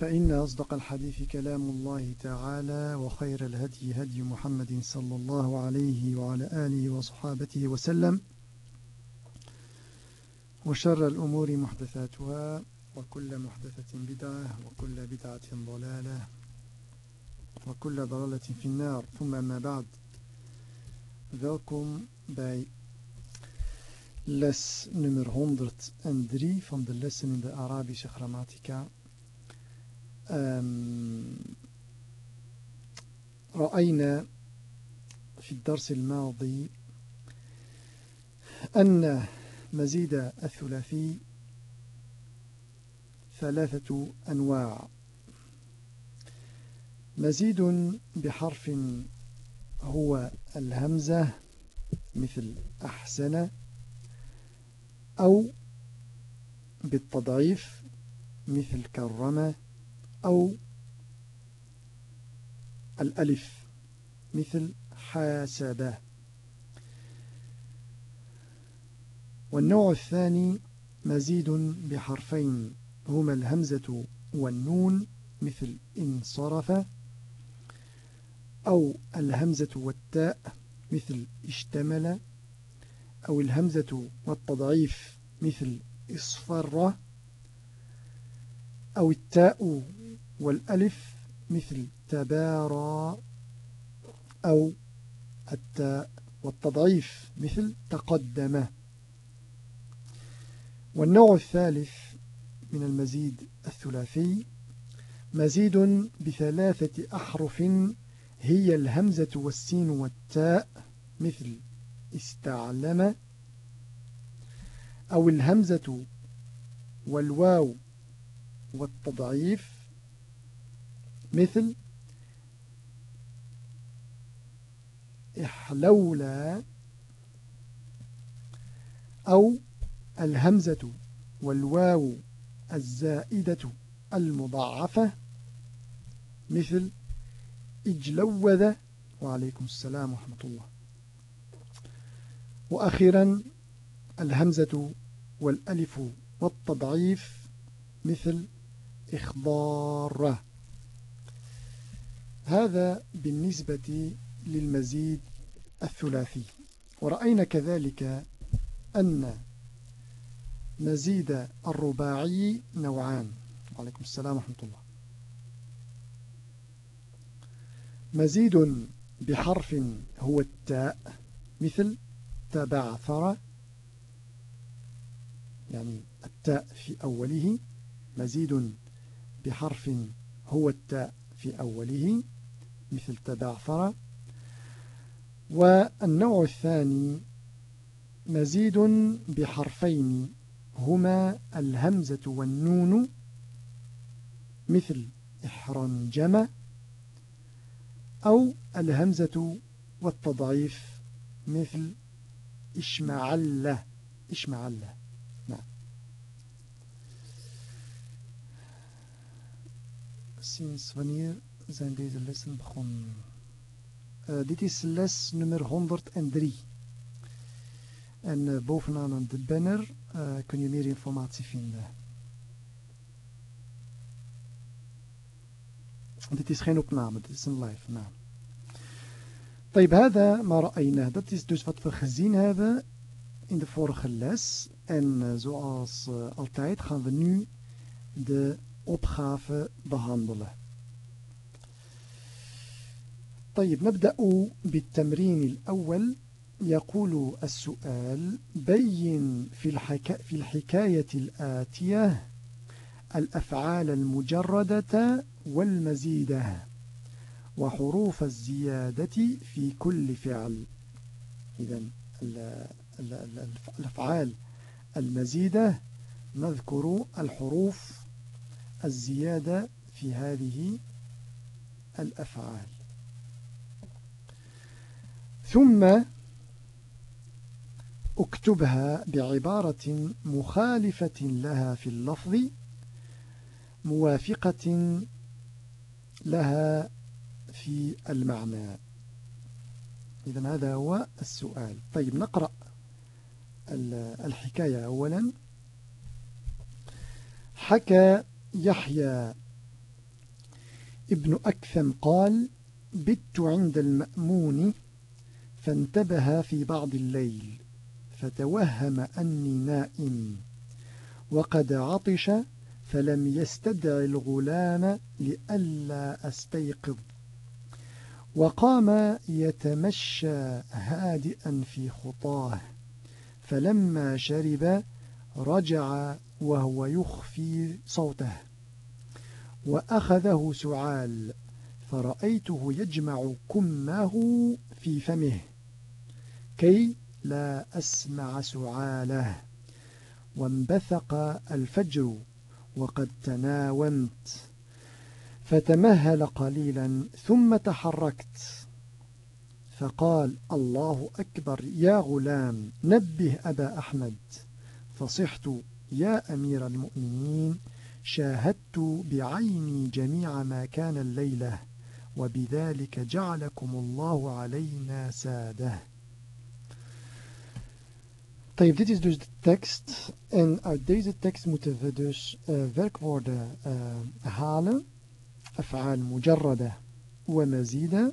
فإن أصدق الحديث كلام الله تعالى وخير الهدي هدي محمد صلى الله عليه وعلى آله وصحابته وسلم وشر الأمور محدثاتها وكل محدثة بدعة وكل بدعة ضلالة وكل ضلالة في النار. ثم ما بعد. Welkom bij les nummer 103 van de lessen in de Arabische grammatica. رأينا في الدرس الماضي أن مزيد الثلاثي ثلاثة أنواع. مزيد بحرف هو الهمزة مثل أحسن أو بالتضعيف مثل كرمه أو الألف مثل حاسبة. والنوع الثاني مزيد بحرفين هما الهمزة والنون مثل انصرف أو الهمزة والتاء مثل اشتمل أو الهمزة والتضعيف مثل اصفر أو التاء والألف مثل تبارى أو التاء والتضعيف مثل تقدم. والنوع الثالث من المزيد الثلاثي مزيد بثلاثة أحرف هي الهمزة والسين والتاء مثل استعلم أو الهمزة والواو والتضعيف مثل إحلولا أو الهمزة والواو الزائدة المضاعفة مثل إجلوذ وعليكم السلام ورحمة الله. وأخيرا الهمزة والألف والتضعيف مثل إخضار. هذا بالنسبة للمزيد الثلاثي. ورأينا كذلك أن مزيد الرباعي نوعان. وعليكم السلام ورحمة الله. مزيد بحرف هو التاء مثل تبعثر يعني التاء في أوله. مزيد بحرف هو التاء في أوله مثل تبعثر والنوع الثاني مزيد بحرفين هما الهمزة والنون مثل إحرنجم أو الهمزة والتضعيف مثل إشمعل إشمعل Sinds wanneer zijn deze lessen begonnen? Uh, dit is les nummer 103. En uh, bovenaan de banner uh, kun je meer informatie vinden. Dit is geen opname, dit is een live naam. طيب هذا ما رأيناه dat is dus wat we gezien hebben in de vorige les en zoals uh, altijd gaan we nu de opgave behandelen طيب نبدأ بالتمرين الأول. يقول السؤال بين في, الحكا في الحكاية الآتية الأفعال المجردة والمزيدة وحروف الزيادة في كل فعل. إذا الأفعال المزيدة نذكر الحروف الزيادة في هذه الأفعال. ثم اكتبها بعبارة مخالفة لها في اللفظ موافقة لها في المعنى. إذا هذا هو السؤال. طيب نقرأ الحكاية أولا. حكى يحيى ابن أكثم قال بت عند المأمون فانتبه في بعض الليل فتوهم أني نائم. وقد عطش فلم يستدع الغلام لئلا أستيقظ. وقام يتمشى هادئا في خطاه فلما شرب رجع وهو يخفي صوته. وأخذه سعال فرأيته يجمع كمه في فمه كي لا أسمع سعاله. وانبثق الفجر وقد تناومت فتمهل قليلا ثم تحركت. فقال الله أكبر يا غلام نبه أبا أحمد. فصحت يا أمير المؤمنين شاهدت بعيني جميع ما كان الليلة وبذلك جعلكم الله علينا سادة طيب, dit is dus de tekst. En uit deze tekst moeten we dus uh, werkwoorden uh, halen. أفعال مجردة ومزيدة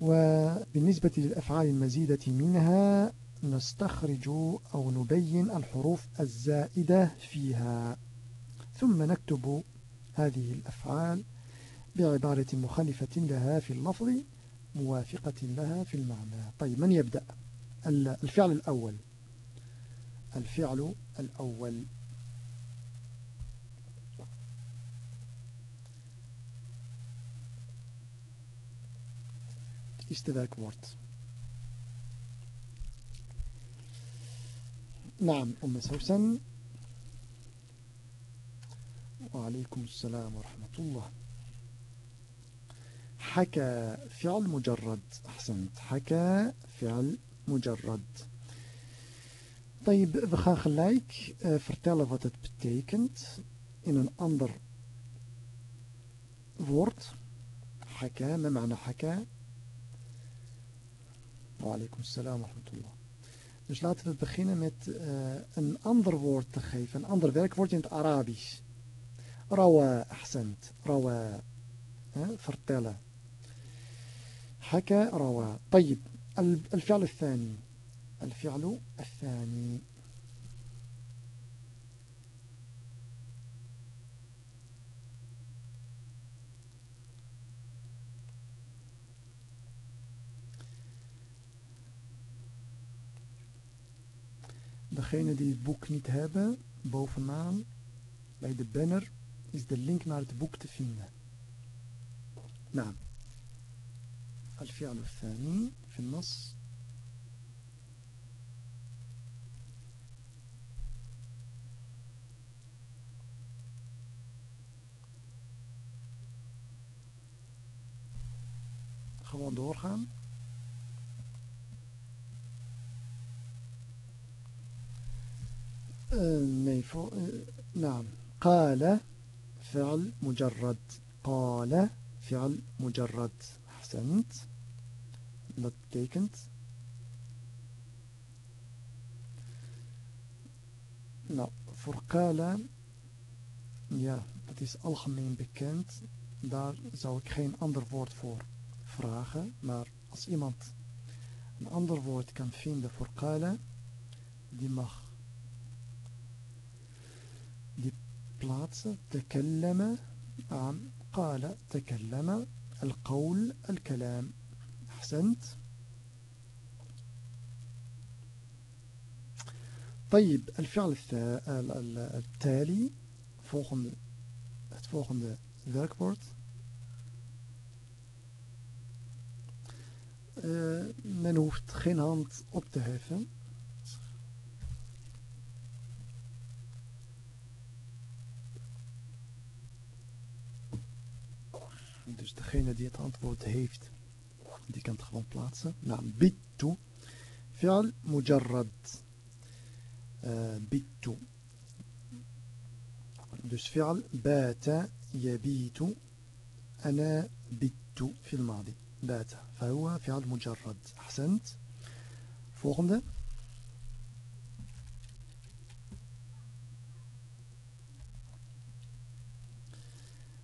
وبالنسبة للأفعال المزيدة منها نستخرج أو نبين الحروف الزائدة فيها. ثم نكتب هذه الأفعال بعبارة مخالفة لها في اللفظ موافقة لها في المعنى. طيب من يبدأ؟ الفعل الأول. الفعل الأول. Eerste werkwoord. نعم أم سوسن. وعليكم السلام ورحمة الله. حكى فعل مجرد. أحسنت. حكى فعل مجرد. طيب we gaan gelijk. Eh، vertellen wat het betekent in een ander حكى ما معنى حكى وعليكم السلام ورحمة الله Dus laten we beginnen met uh, een ander woord te geven. Een ander werkwoord in het Arabisch. Rawa, ahsant. Rawa. vertellen. حكى روى طيب الفعل الثاني الفعل الثاني Degene die het boek niet hebben, bovenaan bij de banner is de link naar het boek te vinden. Nou, الفعل الثاني في النص gewoon doorgaan voor, نعم قال فعل مجرد قال فعل مجرد أحسنت dat betekent nou voor kala ja dat is algemeen bekend daar zou ik geen ander woord voor vragen maar als iemand een ander woord kan vinden voor kala die mag plaatsen تكلم نعم قال تكلم القول الكلام أحسنت طيب الفعل التالي volgende het volgende werkwoord uh, men hoeft geen hand op te heffen Dus degene die het antwoord heeft, Die kan het gewoon plaatsen. Nou, bittu. Fi'al mujarrad. Uh, bittu. Dus fi'al bata yabitu. أنا بت في الماضي بات فهو فعل مجرد أحسنت volgende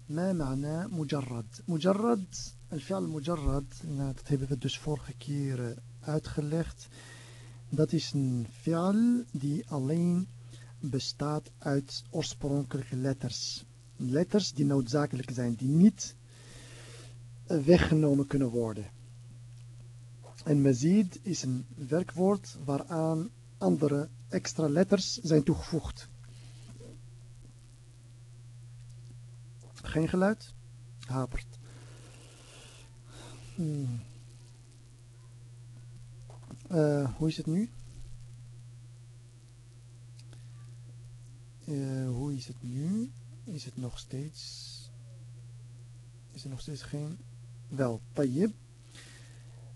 ما معنى مجرد مجرد الفعل مجرد nou, dat hebben we dus vorige keer uitgelegd dat is een fi'al die alleen bestaat uit oorspronkelijke letters letters die noodzakelijk zijn die niet weggenomen kunnen worden en mazid is een werkwoord waaraan andere extra letters zijn toegevoegd Geen geluid? Hapert. Hmm. Uh, hoe is het nu? Uh, hoe is het nu? Is het nog steeds... Is er nog steeds geen... Wel, tayyib.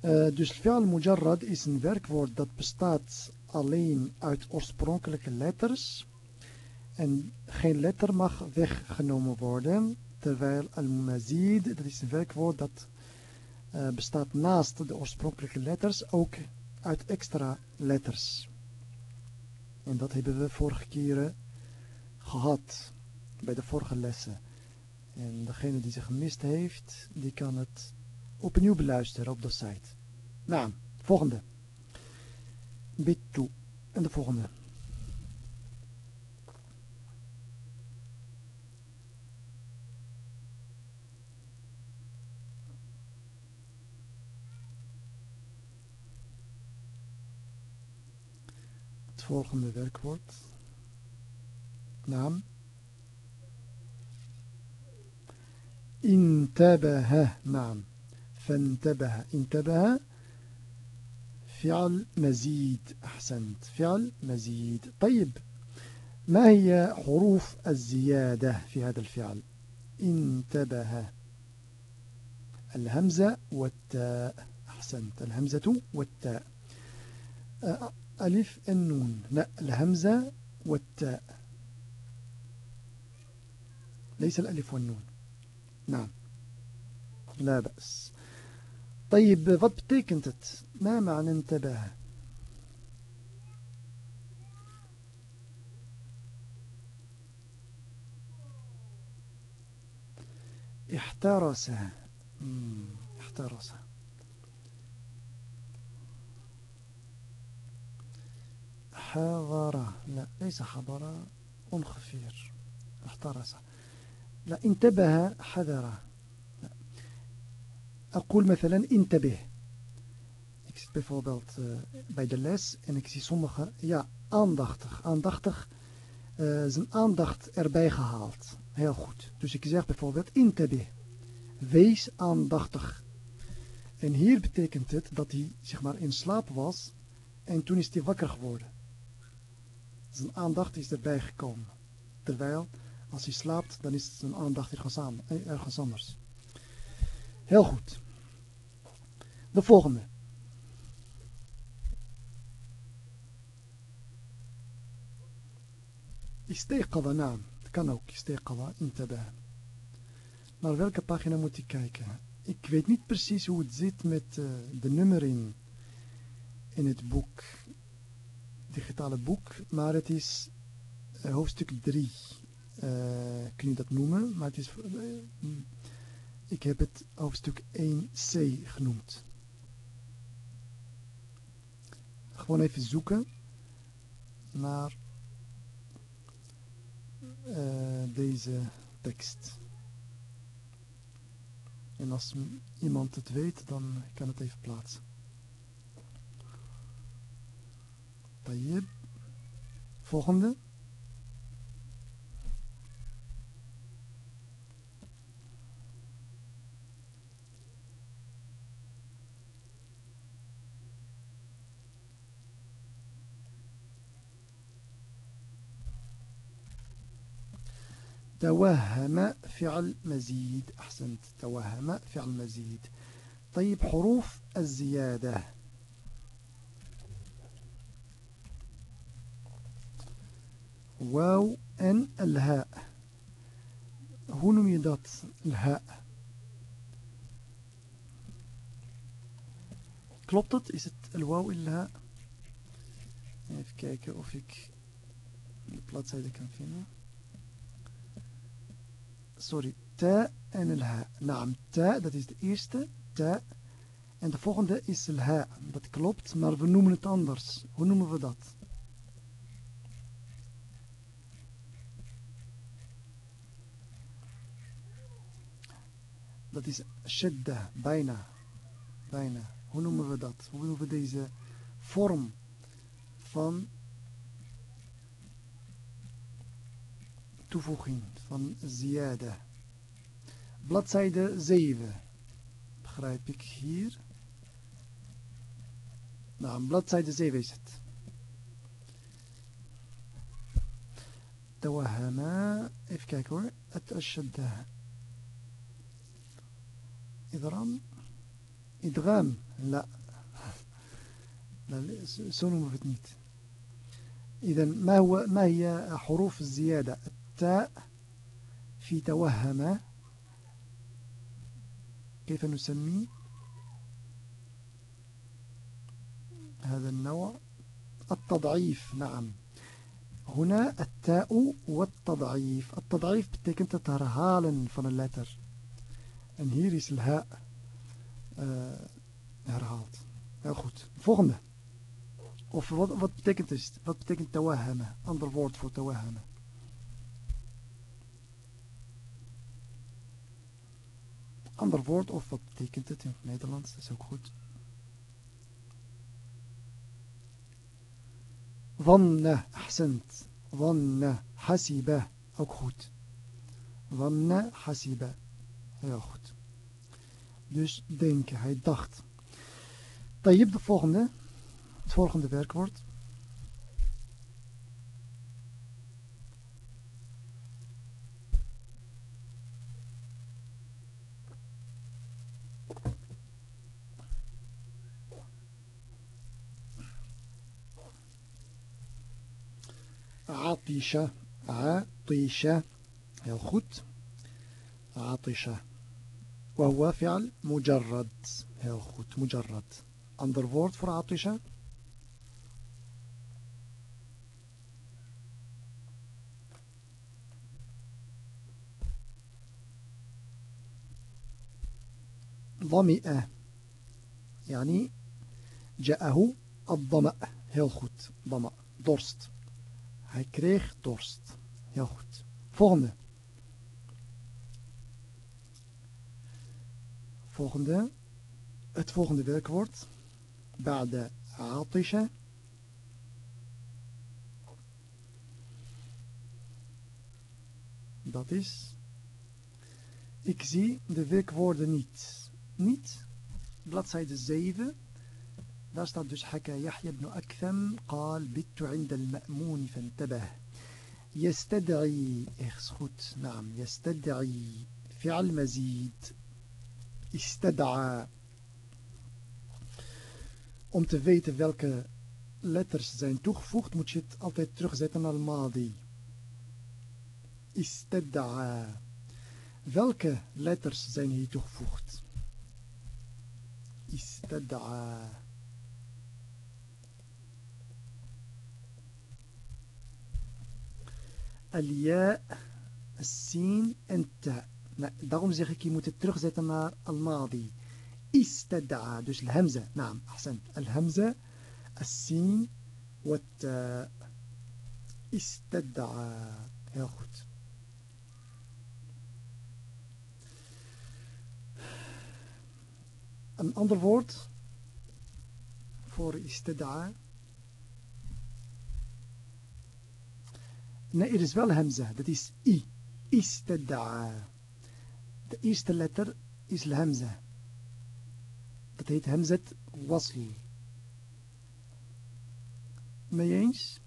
Uh, dus fi'al mujarrad is een werkwoord dat bestaat alleen uit oorspronkelijke letters en geen letter mag weggenomen worden. Terwijl al-mazid, dat is een werkwoord dat uh, bestaat naast de oorspronkelijke letters ook uit extra letters. En dat hebben we vorige keren gehad bij de vorige lessen. En degene die zich gemist heeft, die kan het opnieuw beluisteren op de site. Nou, volgende. Bit toe. En de volgende. Volgende werkwoord. Naam. انتبه نعم فانتبه انتبه فعل مزيد أحسنت فعل مزيد طيب ما هي حروف الزيادة في هذا الفعل انتبه الهمزة والتاء أحسنت الهمزة والتاء ألف النون الهمزة والتاء. ليس الألف والنون. نعم. لا بأس. طيب wat betekent ما معنى انتبه احترس. احترس. حضر لا ليس حضر ongeveer احترس لا انتبه حذر لا. أقول مثلا انتبه ik zit bijvoorbeeld uh, bij de les en ik zie sommigen ja aandachtig aandachtig uh, zijn aandacht erbij gehaald heel goed dus ik zeg bijvoorbeeld intabih wees aandachtig en hier betekent het dat hij zeg maar in slaap was en toen is hij wakker geworden zijn aandacht is erbij gekomen. Terwijl, als hij slaapt, dan is zijn aandacht ergens anders. Heel goed. De volgende. Isteqada naam. Het kan ook isteqada intabaha. Naar welke pagina moet ik kijken? Ik weet niet precies hoe het zit met uh, de nummering in het boek digitale boek, maar het is uh, hoofdstuk 3. Uh, kun je dat noemen? Maar het is, uh, ik heb het hoofdstuk 1c genoemd. Gewoon even zoeken naar deze tekst. En als iemand het weet, dan kan het even plaatsen. طيب. volgende توهم فعل مزيد. أحسنت. توهم فعل مزيد. طيب حروف الزيادة. wauw en al-ha. Hoe noem je dat, al-ha? Klopt het? Is het al-wauw? Even kijken of ik de bladzijde kan vinden. Sorry, ta en al-ha. Naam, nou, ta, dat is de eerste, ta. En de volgende is al-ha. Dat klopt, maar we noemen het anders. Hoe noemen we dat? Dat is shidda, bijna. Bijna. Hoe noemen we dat? Hoe noemen we deze vorm van toevoeging van ziyade. Bladzijde 7. Begrijp ik hier. Nou, bladzijde 7 is het. توهما even kijken hoor het ashadda إدرام إدغام لا. لا سنو مفتنيت. إذا ما هو ما هي حروف الزيادة؟ التاء في توهم كيف نسميه؟ هذا النوع. التضعيف نعم. هنا التاء والتضعيف. التضعيف betekent het herhalen van En hier is ha uh, herhaald. Heel goed. Volgende. Of wat, wat betekent het? Wat betekent tawahama? Ander woord voor tawahama. Ander woord of wat betekent het in het Nederlands? Dat is ook goed. Dhanna, ahsend. Dhanna, hasiba, ook goed. Dhanna, hasiba. Heel goed. Dus denken, hij dacht. Tayyib de volgende, het volgende werkwoord. عطش، عطش، heel goed. عطش. وهو فعل مجرد. heel goed مجرد. ander woord voor عطش ظمئ. يعني جاءه الضمأ. هل خود ضمأ. دورست هيكريخ دورست هل خود فهمه volgende, het volgende werkwoord. Ba'da atisha. Dat is. Ik zie de werkwoorden niet. Niet. Bladzijde 7. Daar staat dus حكى يحيى بن أكثم قال بت عند المأمون فانتبه يستدعي إخس goed نعم يستدعي فعل مزيد istada'a. Om te weten welke letters zijn toegevoegd, moet je het altijd terugzetten naar madi. Istada'a. Welke letters zijn hier toegevoegd? Istada'a. الياء السين en ta. Nou, daarom zeg ik, je moet het terugzetten naar al-madi. Istad'a, dus al-hamza. Naam, ahsan. Al-hamza, al-sin, wat istad'a. Heel goed. Een ander woord voor istad'a. Nee, er is wel hamza. Dat is i. Istad'a. De eerste letter is hamza. Dat heet hamzat wasl. Mee eens?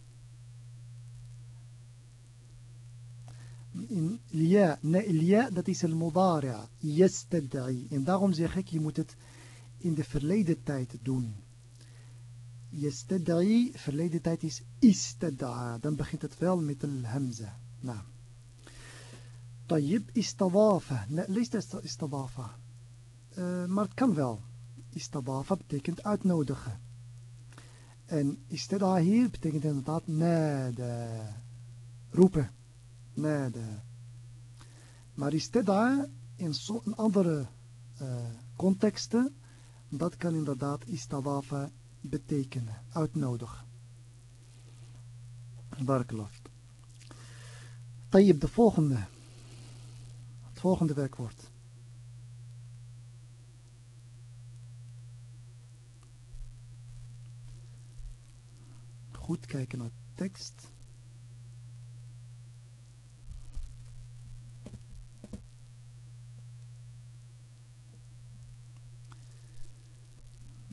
In lia, nee, lia dat is al mudari'a. Yastad'i. En daarom zeg ik, je moet het in de verleden tijd doen. Yestad'i, verleden tijd is istad'a. Dan begint het wel met de hamza. Nou. Tayyib istawafa. Nee, lees dat istawafa. Uh, eh, maar het kan wel. Istawafa betekent uitnodigen. En istida hier betekent inderdaad nade. Roepen. Nade. Maar istida in zo'n andere eh, contexten, dat kan inderdaad istawafa betekenen. Uitnodigen. Barakallah. Tayyib, de volgende. Het volgende werkwoord. Goed kijken naar tekst.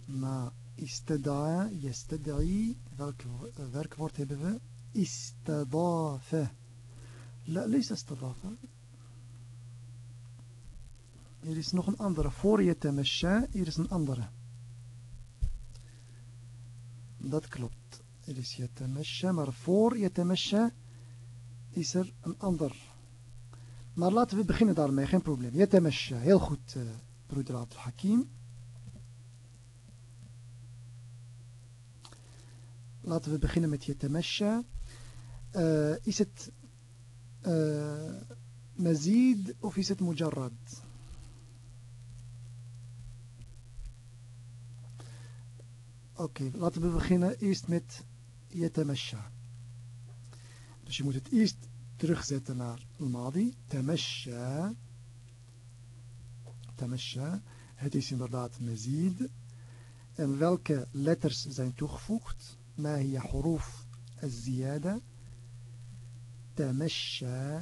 Na isteda'a, yesteda'i, welk eh, werkwoord hebben we? Istedafe. Lees istedafe. Hier is nog een andere. Voor je temesha, hier is een andere. Dat klopt. Er is je temesha, maar voor je temesha is er een ander. Maar laten we beginnen daarmee, geen probleem. Je temesha, heel goed, uh, broeder Hakim. Laten we beginnen met je temesha. Eh, is het eh, uh, mazid of is het mujarrad? Oké, okay, laten we beginnen eerst met يتمشى dus je moet het eerst terugzetten naar al-madi tamasha tamasha het is inderdaad mazid en welke letters zijn toegevoegd ما هي حروف الزيادة تمشى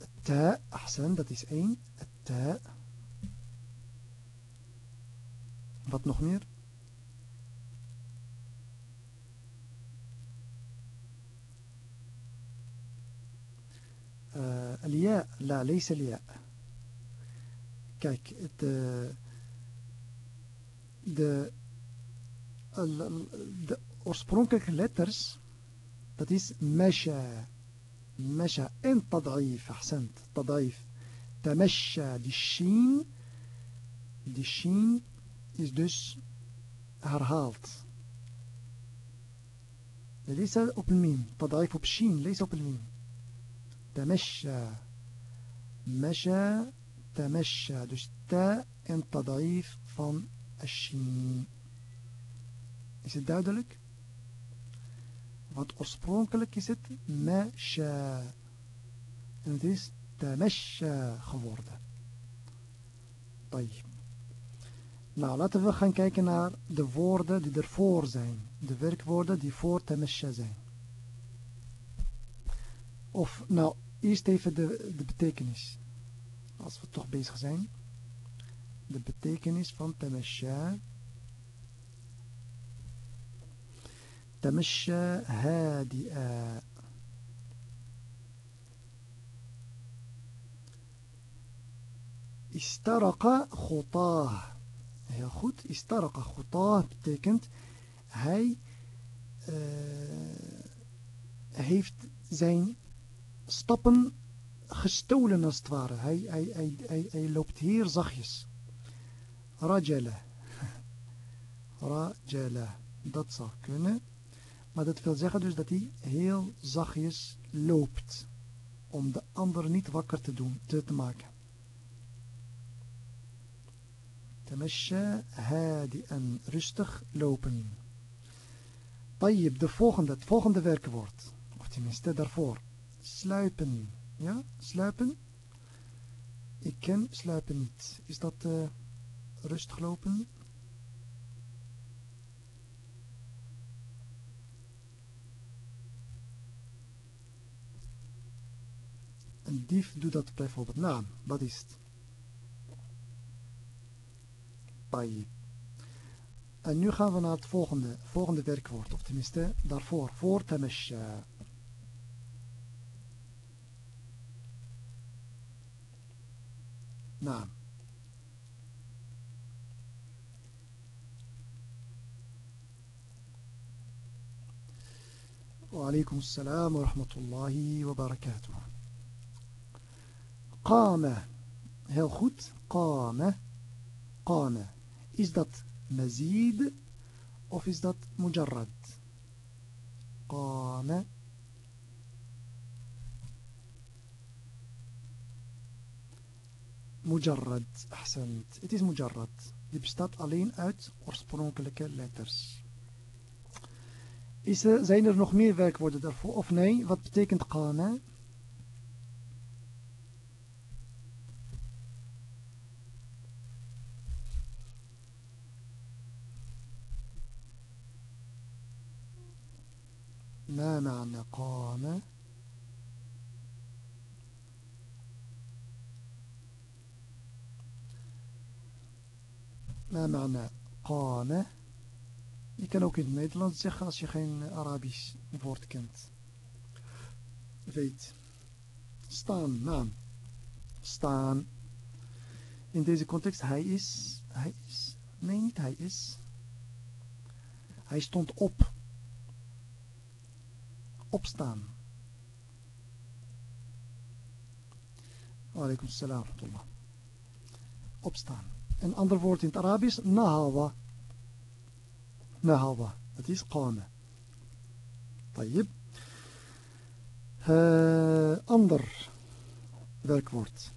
التاء أحسن dat is één التاء wat nog meer الياء لا ليس الياء kijk de de de oorspronkelijke letters dat is mesha mesha en tad'if ahsant tad'if tamesha die shin die shin is dus herhaald ليس op mim تضعيف op shin ليس op mim تمشى مشى تمشى dus ta en tadaif van ashin. Is het duidelijk? Want oorspronkelijk is het mesha. En het is tamesha geworden. طيب. Nou, laten we gaan kijken naar de woorden die ervoor zijn. De werkwoorden die voor tamesha zijn. Of, nou, Eerst even de, de betekenis. Als we toch bezig zijn. De betekenis van tamasha. Tamasha hadi'a. Istaraqa khutah. Heel goed. Istaraqa khutah betekent hij uh, heeft zijn stappen gestolen als het ware. Hij, hij, hij, hij, hij loopt hier zachtjes. Rajala. Rajala. Dat zou kunnen. Maar dat wil zeggen dus dat hij heel zachtjes loopt. Om de ander niet wakker te doen, te, te maken. Tamasha hadi'an. Rustig lopen. Tayyib, de volgende, het volgende werkwoord. Of tenminste daarvoor sluipen. Ja, sluipen. Ik ken sluipen niet. Is dat uh, rustig lopen? Een dief doet dat bijvoorbeeld. Nou, wat is het? طيب En nu gaan we naar het volgende, volgende werkwoord, of tenminste daarvoor, voor tamasha. Naam. وعليكم السلام ورحمة الله وبركاته قام heel goed قام قام Is dat mazid of is dat mujarrad? Qama. Mujarrad, ahsend. Het is mujarrad. Die bestaat alleen uit oorspronkelijke letters. Is er, zijn er nog meer werkwoorden daarvoor? Of nee, wat betekent Kane? ما معنى قام ما معنى قام Je kan ook in het Nederlands zeggen als je geen Arabisch woord kent. Weet. Staan, naam. Staan. In deze context, hij is, hij is, nee niet hij is. Hij stond op opstaan. Walaikum salam. Opstaan. Een ander woord in het Arabisch, nahawa. Nahawa, dat is qama. Tayyib. Uh, ander werkwoord.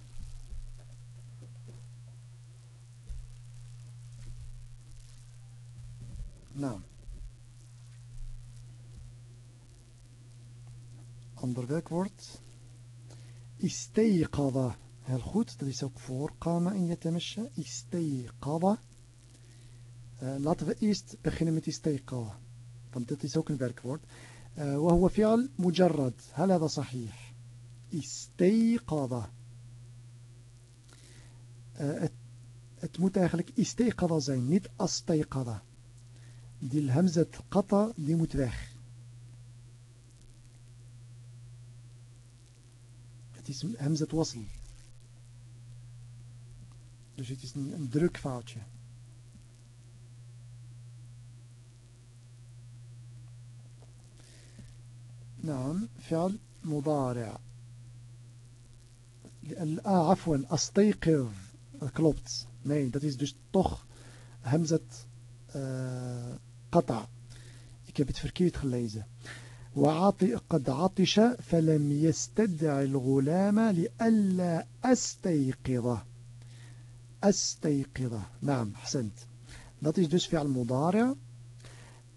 Naam. Nou. Ander werkwoord. Isteiqada. Heel goed, dat is ook voor kama in yatamashha. Isteiqada. Uh, laten we eerst beginnen met isteiqada. Want dit is ook een werkwoord. وهو فعل مجرد هل هذا صحيح استيقظ het, het moet eigenlijk isteiqada zijn niet asteiqada die hamzat qata die moet weg het is hemzet wasl. Dus het is een, een drukfoutje. نعم فعل مضارع آه عفوا أستيقظ klopt nee dat is dus toch همزة uh, قطع ik heb het verkeerd gelezen وعطي قد عطش فلم يستدع الغلام لئلا أستيقظه. أستيقظه. نعم أحسنت. dat is dus في المضارع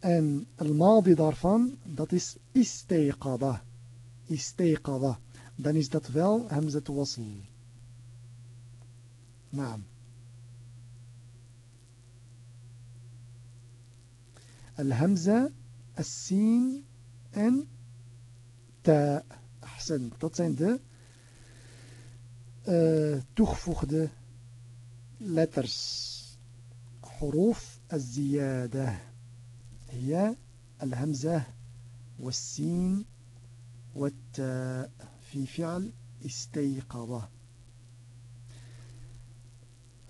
en الماضي daarvan dat is استيقظ. استيقظ. dan is dat wel همزة وصل. نعم. الهمزة السين en تاء. أحسن. Dat zijn de uh, toegevoegde letters. حروف الزيادة هي الهمزة والسين والتاء في فعل استيقظ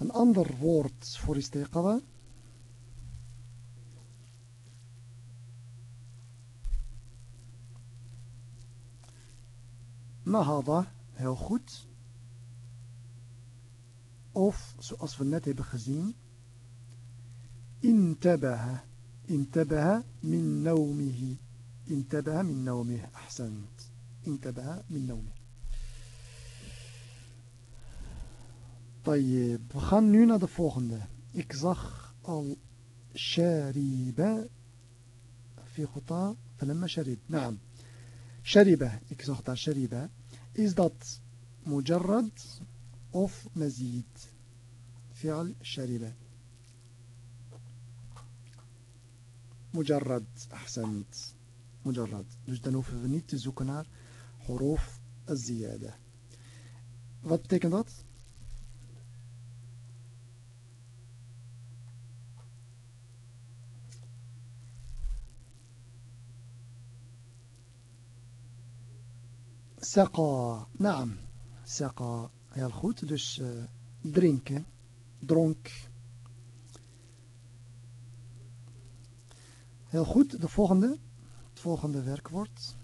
Een ander woord voor isteiqada Nahada, heel goed. Of, zoals we net hebben gezien, intabaha. Intabaha min naumihi. Intabaha min naumihi. Ahsant. Intabaha min naumihi. طيب we gaan nu naar de volgende. Ik zag al شارب في خطى فلما شرب نعم شرب ik zag daar شرب is dat mujarrad of mazid fi'al shariba mujarrad ahsant mujarrad dus dan hoeven we niet te zoeken naar huruf az-ziyada wat betekent dat Saqa, naam. Saqa, heel goed. Dus uh, drinken, dronk. Heel goed, de volgende. volgende werkwoord.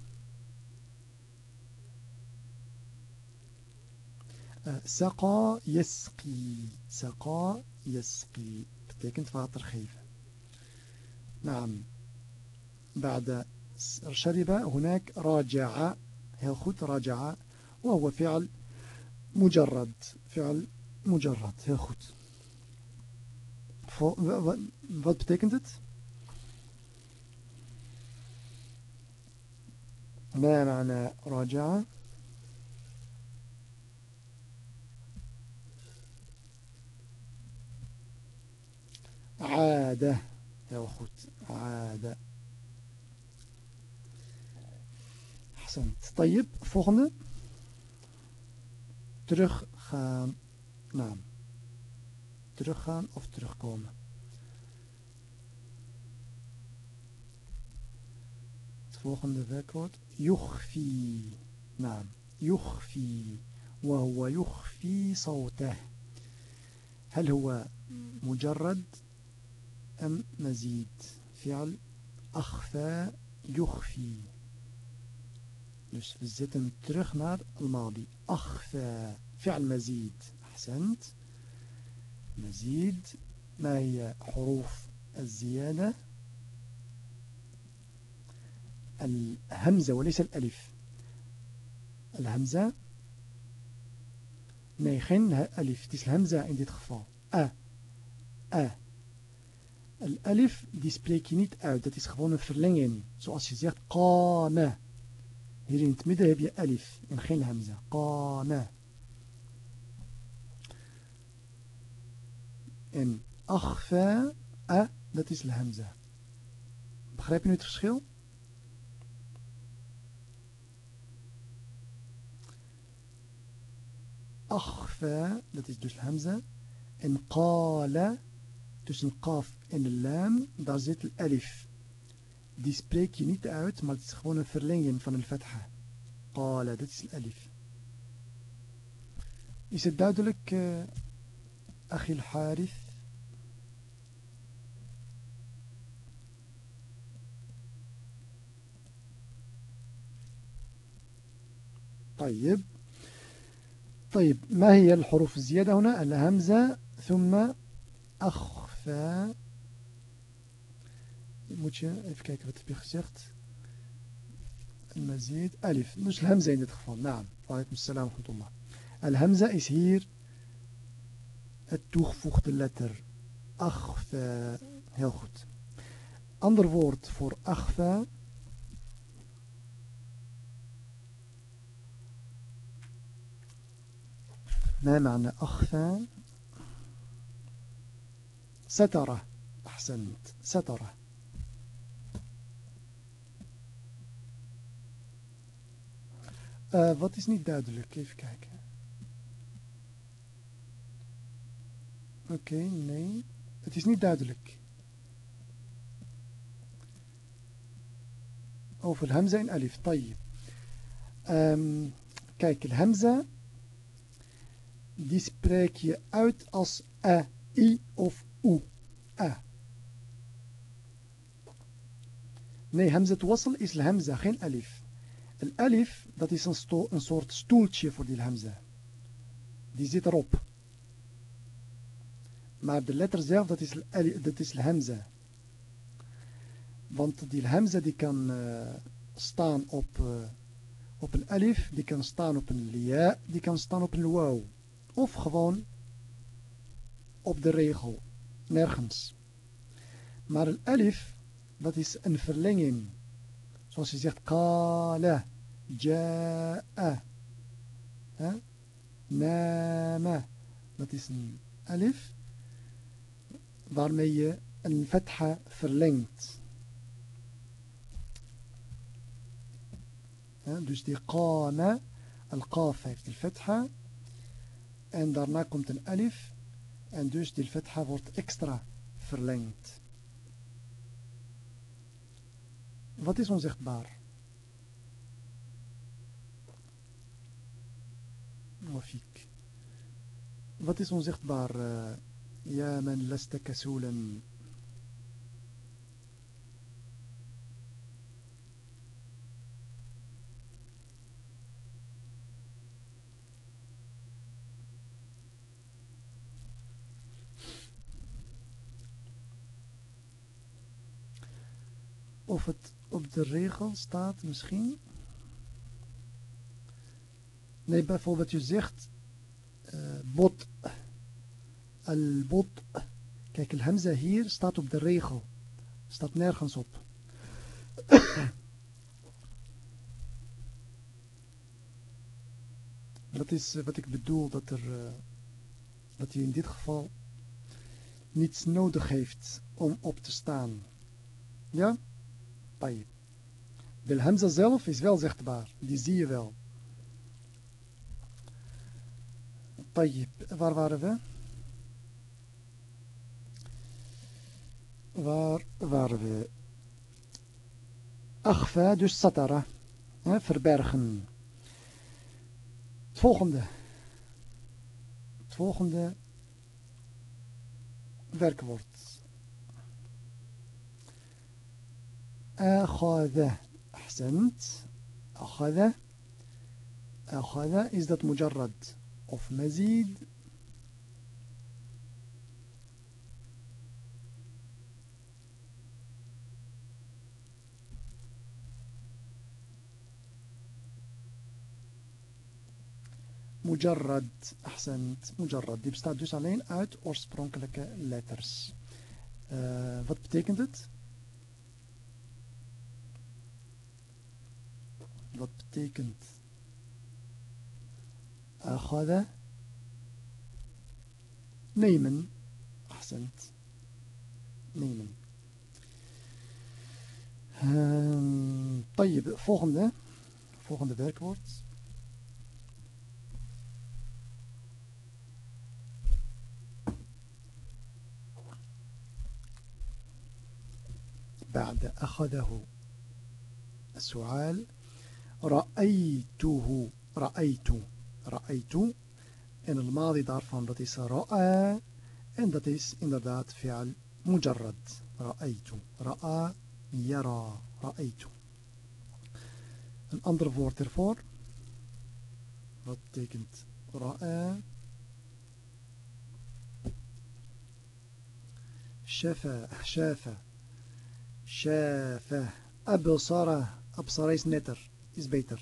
Saqa yasqi. Saqa yasqi. Betekent water geven. نعم بعد شرب هناك راجع heel goed راجع وهو فعل مجرد فعل مجرد heel goed wat betekent het ما معنى راجع عادة heel goed عادة. أحسنت طيب volgende teruggaan naam teruggaan of terugkomen het volgende werkwoord يخفي نعم يخفي وهو يخفي صوته هل هو مجرد أم مزيد فعل أخفى يخفي Dus we zetten terug naar الماضي أخفى فعل مزيد أحسنت مزيد ما هي حروف الزيادة الألف الهمزة nee geen alif het is hamza in dit geval a a الألف die spreek je niet uit dat is gewoon een verlenging zoals je zegt qama hier in het midden heb je alif en geen hamza qama en akhfa a dat is hamza begrijp je nu het verschil akhfa, dat is dus hamza. En qala, tussen qaf en lam, daar zit alif. Die spreek je niet uit, maar het is gewoon een verlenging van een fatha. Qala, dat is alif. Is het duidelijk, uh, Achil Harith? طيب طيب ما هي الحروف الزيادة هنا الهمزة ثم أخفى moet je even kijken wat heb je gezegd المزيد ألف dus الهمزة in dit geval نعم وعليكم السلام ورحمة الله الهمزة is hier het toegevoegde letter أخفى heel goed ander woord voor أخفى ما معنى أخفى سترة أحسنت سترة Eh, wat is niet duidelijk? Even kijken. Oké, nee. Het is niet duidelijk. Over hamza en alif. Tayyip. Ehm, kijk, de hamza die spreek je uit als e, i of u. A. Nee, hamza wasl is hamza, geen alif. El alif, dat is een, een soort stoeltje voor die hamza. Die zit erop. Maar de letter zelf, dat is, dat hamza. Want die hamza die kan uh, staan op, uh, op een alif, die kan staan op een lia, die kan staan op een wauw. Of gewoon op de regel. Nergens. Maar een alif, dat is een verlenging. Zoals je zegt, kala, ja'a, nama. Dat is een alif waarmee je een fatha verlengt. dus die qama, al-qaf heeft de fatha en daarna komt een alif en dus die fetha wordt extra verlengd. Wat is onzichtbaar? Wat is onzichtbaar? Ja, men lasta. Of het op de regel staat misschien? Nee, bijvoorbeeld je zegt uh, bot. Al-bot. Kijk, el hamza hier staat op de regel. Staat nergens op. Dat is eh, wat ik bedoel, dat, er, uh, dat hij in dit geval niets nodig heeft om op te staan. Ja? Tayyip. De hamza zelf is wel zichtbaar, die zie je wel. Tayyip, waar waren we? Waar waren we? Akhfa, dus satara. verbergen. Het volgende. Het volgende werkwoord. أخذ أحسنت أخذ أخذ is dat مجرد of mazid. Mujarrad, accent, Mujarrad. Die bestaat dus alleen uit oorspronkelijke letters. Eh, wat betekent het? Wat betekent أخذ نيما أحسنت. نيما طيب فوقنا فوقنا باركورد بعد أخذه السؤال رأيته رأيته رأيت en het maadi daarvan dat is ra'a en dat is inderdaad fi'al mujarrad ra'aytu ra'a yara ra'aytu een ander woord ervoor wat betekent ra'a shafa shafa شافه أبصره أبصره is netter is beter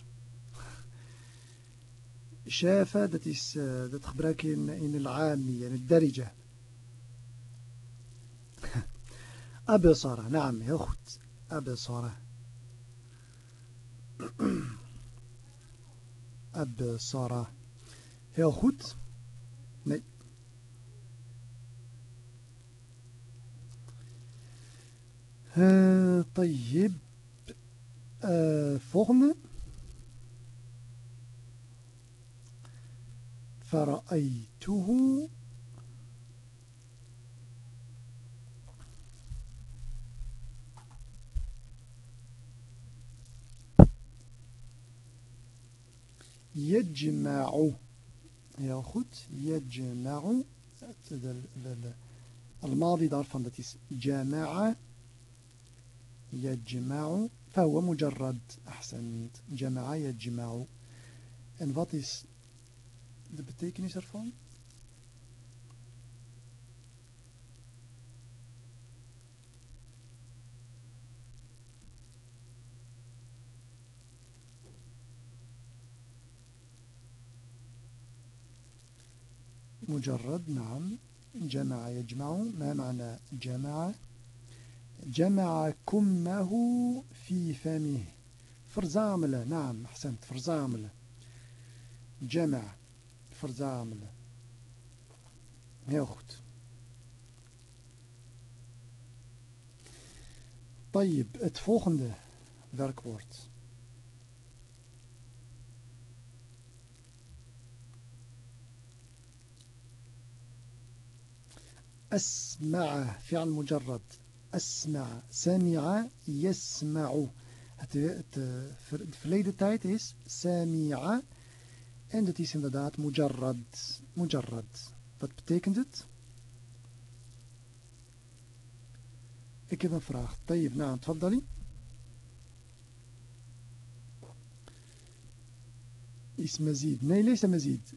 شافة ده إن العامي يعني الدرجة. أبصر. نعم يخت أبصر. أبصر. يخت ني نعم. آه، طيب. أه فغن فرأيته يجمع heel goed يجمع. الماضي daarvan dat جمع يجمع فهو مجرد أحسنت. جمع يجمع. En wat is de betekenis ervan? مجرد نعم. جمع يجمع. ما معنى جمع؟ جمع كمه في فمه. verzamelen نعم أحسنت verzamelen جمع. Verzamelen heel goed طيب het volgende werkwoord أسمع فعل مجرد أسمع سمع يسمع het, het, verleden tijd is سمع en dat is inderdaad mujarrad mujarrad wat betekent het ik heb een vraag طيب نعم تفضلي is مزيد nee ليس مزيد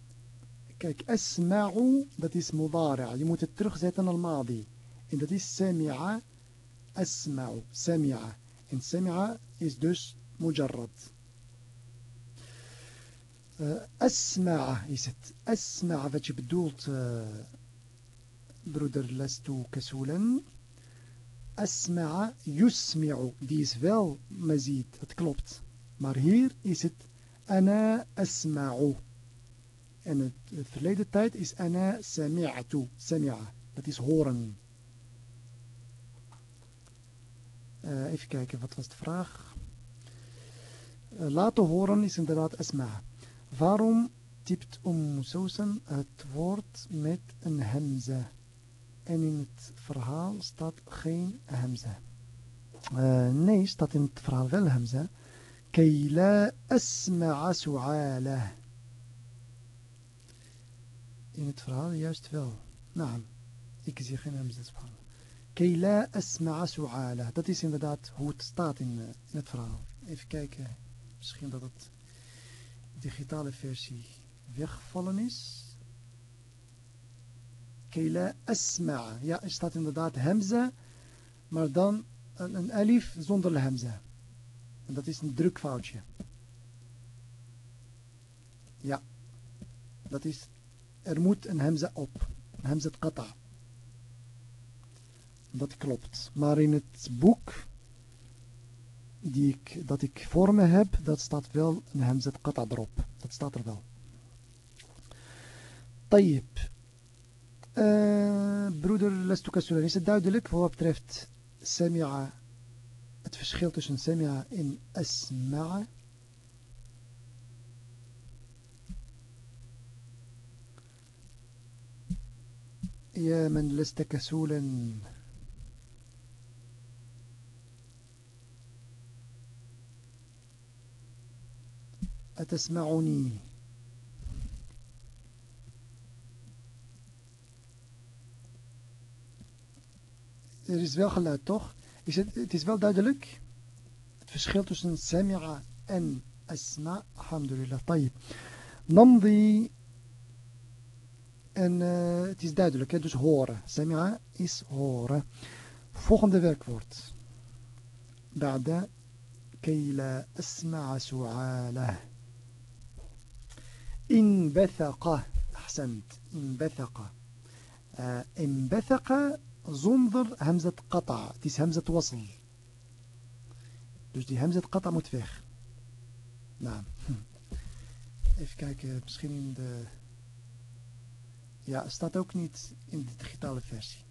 kijk أسمع dat is مضارع je moet het terugzetten naar الماضي en dat is سمع أسمع سمع En sami'a is dus mujarrad. Asma'a is het. Asma'a wat je bedoelt, uh, broeder Lestu Kasulen. Asma'a yusmi'u. Die is wel mazid. Het klopt. Maar hier is het ana asma'u. En het, verleden tijd is ana sami'atu. Sami'a. Dat is horen. Uh, even kijken, wat was de vraag? Laten horen is inderdaad asma. Waarom typt Umm het woord met een hemze? En in het verhaal staat geen hemze. Eh, nee, staat in het verhaal wel hemze. Kayla asma'a su'ala. In het verhaal juist wel. Naam. Ik zie geen hemza, Keila Kayla asma'a su'ala. Dat is inderdaad hoe het staat in, eh, in het verhaal. Even kijken. Misschien dat het digitale versie weggevallen is. Kay la asma'a. Ja, er staat inderdaad hamza. Maar dan een, een alif zonder de hamza. En dat is een drukfoutje. Ja. Dat is er moet een hemza op. Een hemza qata. Dat klopt. Maar in het boek die ik, dat ik voor me heb, dat staat wel een hemza qata erop. Dat staat er wel. Tayyip. Uh, broeder Lestuka Sulan, is het duidelijk voor wat betreft Sami'a, het verschil tussen Sami'a en Asma'a? يا من لست كسولا أتسمعني Er is wel geluid, toch? Is het, het is wel duidelijk. Het verschil tussen Sami'a en Asma. Alhamdulillah. طيب. نمضي En uh, het is duidelijk, hè? dus horen. Sami'a is horen. Volgende werkwoord. بعد كي لا أسمع سعاله انبثق أحسنت انبثق uh, انبثق zonder همزة قطع het is همزة وصل dus die همزة قطع moet weg nou even kijken misschien in de Ja, staat ook niet in de digitale versie.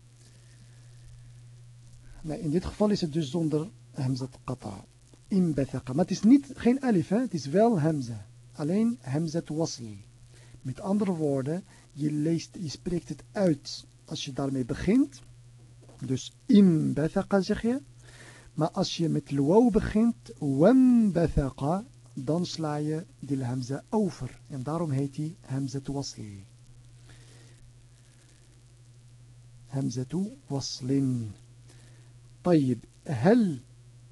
Nee, in dit geval is het dus zonder hamzat qata. Imbethaqa. Maar het is niet, geen alif, hè? het is wel hamza. Alleen hamzat wasl. Met andere woorden, je, leest, je spreekt het uit als je daarmee begint. Dus imbethaqa zeg je. Maar als je met luwaw begint, wambethaqa, dan sla je de hamza over. En daarom heet hij hamzat wasl. همزة وصل طيب هل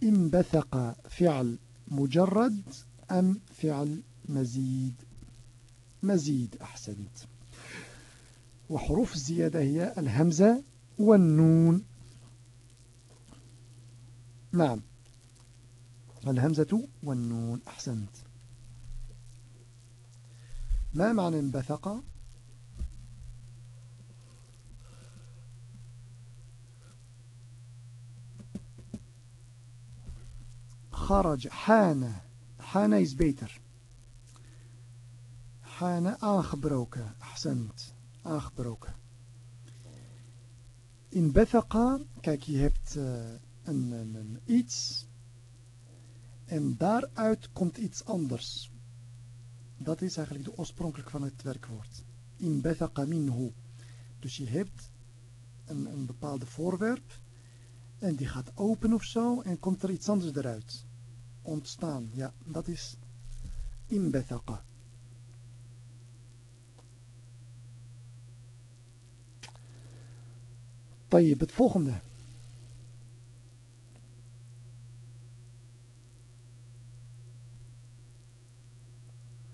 انبثق فعل مجرد أم فعل مزيد. مزيد أحسنت. وحروف الزيادة هي الهمزة والنون. نعم. الهمزة والنون. أحسنت. ما معنى انبثق؟ خرج. حان. حان is beter hana aangebroken. Ahsant, aangebroken. In Bethaka, kijk je hebt eh, een, een, iets en daaruit komt iets anders. Dat is eigenlijk de oorspronkelijk van het werkwoord. In bethaqa minhu. Dus je hebt een, een bepaalde voorwerp en die gaat open of zo en komt er iets anders eruit. Ontstaan, ja, dat is in Bethaka. طيب het volgende.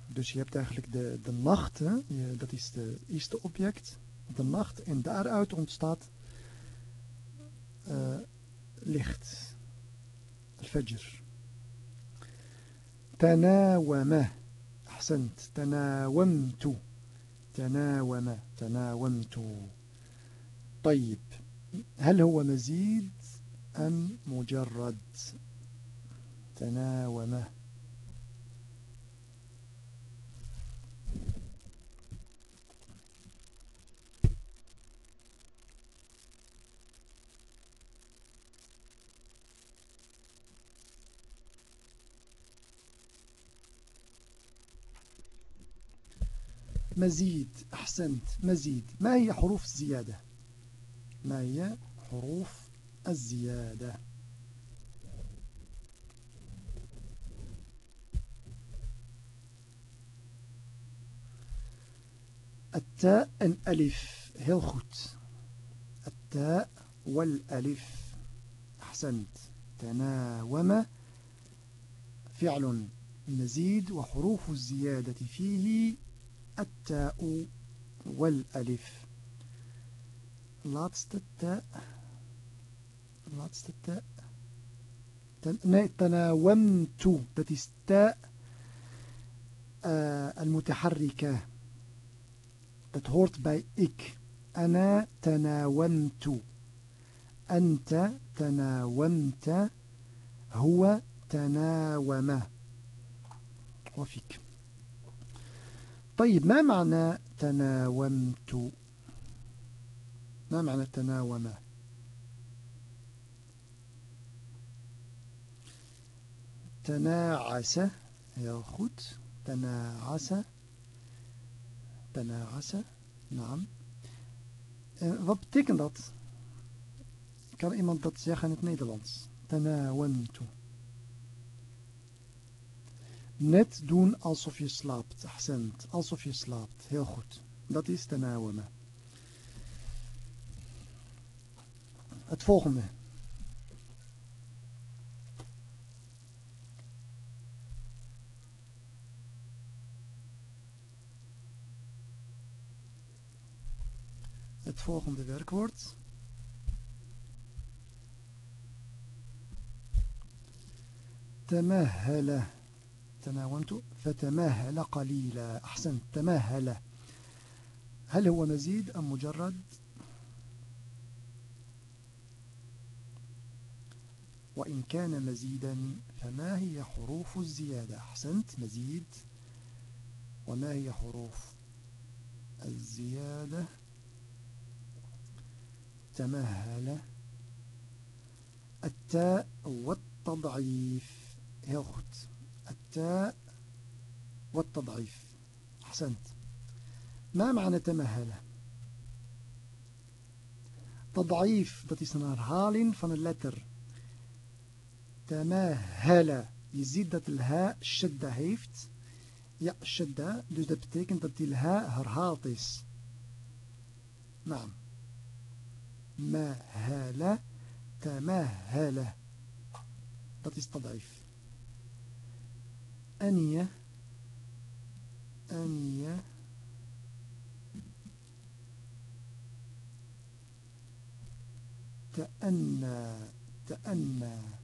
Dus je hebt eigenlijk de, de nacht, hè? Je, dat is de eerste object, de nacht, en daaruit ontstaat uh, licht. الفجر تناوم أحسنت تناومت تناوم تناومت طيب هل هو مزيد أم مجرد تناوم مزيد أحسنت مزيد. ما هي حروف الزيادة؟ ما هي حروف الزيادة؟ التاء الألف heel التاء والألف. أحسنت. تناوم. فعل مزيد وحروف الزيادة فيه التاء والألف. Laatste تاء laatste تاء nee تناومت dat is تاء المتحركة dat hoort bij ik. أنا تناومت أنت تناومت هو تناوم وفيك طيب ما معنى تناومت ما معنى تناوم تناعس heel goed تناعس تناعس نعم en wat betekent dat kan iemand dat zeggen in het Nederlands تناومت Net doen alsof je slaapt. Accent. Alsof je slaapt. Heel goed. Dat is tanawama. Het volgende. Het volgende werkwoord. تمهل تناومت فتماهل قليلا. أحسن تماهل. هل هو مزيد أم مجرد؟ وإن كان مزيدا فما هي حروف الزيادة؟ أحسنت مزيد. وما هي حروف الزيادة؟ تمهل. التاء والتضعيف. heel goed التاء والتضعيف. أحسنت. ما معنى تمهل؟ تضعيف. Dat is van een letter. تمهل يزيد الهاء شدة heeft يا شدة dus dat betekent dat die الهاء herhaald is نعم. مهل تمهل dat is أنية. أنية. تأنى تأنى.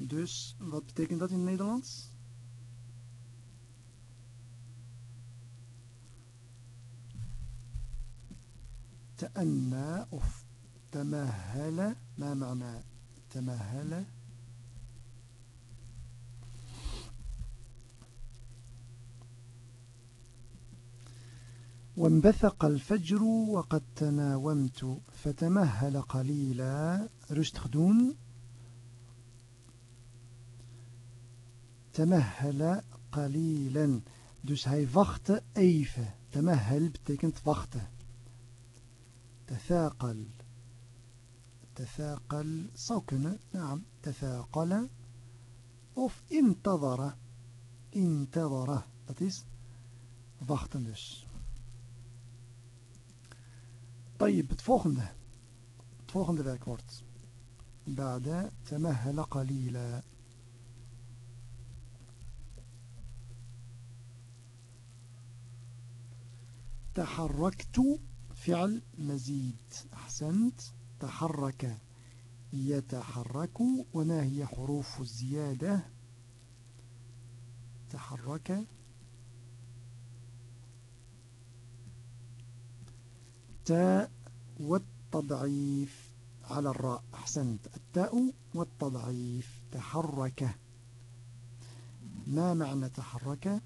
Dus, wat betekent dat in het Nederlands? تأنى of تمهل ما معنى تمهل وانبثق الفجر وقد تناومت فتمهل قليلا. Rustig doen. تمهل قليلا dus hij wachtte even تمهل betekent wachten تثاقل تثاقل zou kunnen نعم تثاقل of انتظر انتظر dat is wachten dus طيب het volgende het volgende werkwoord بعد تمهل قليلا تحركت فعل مزيد. أحسنت. تحرك. يتحرك وما هي حروف الزيادة؟ تحرك. تاء والتضعيف على الراء. أحسنت. التاء والتضعيف. تحرك. ما معنى تحرك؟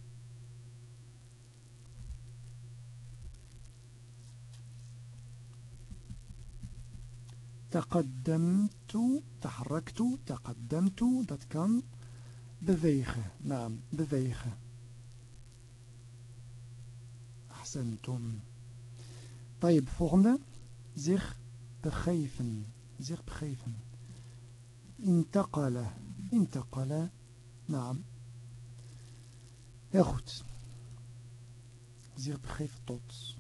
تقدمت تحركت تقدمت dat kan bewegen naam bewegen أحسنتم طيب volgende zich begeven zich begeven انتقل انتقل نعم heel goed zich begeven tot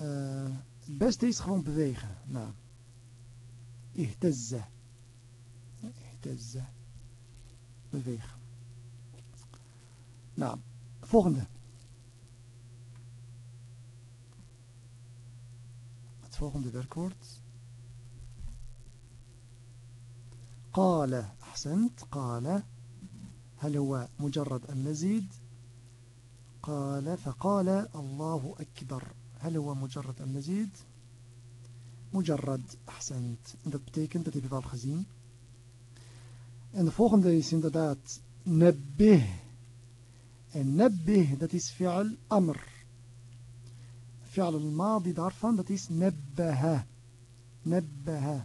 uh, het beste is gewoon bewegen nou اهتز اهتز bewegen nou volgende volgende werkwoord. قال أحسنت قال هل هو مجرد المزيد قال فقال الله أكبر هل هو مجرد المزيد مجرد أحسنت. dat betekent dat heb je wel gezien en de volgende is inderdaad نبه. En نبه dat is fi'al amr فعل الماضي daarvan dat is نبه. نبه.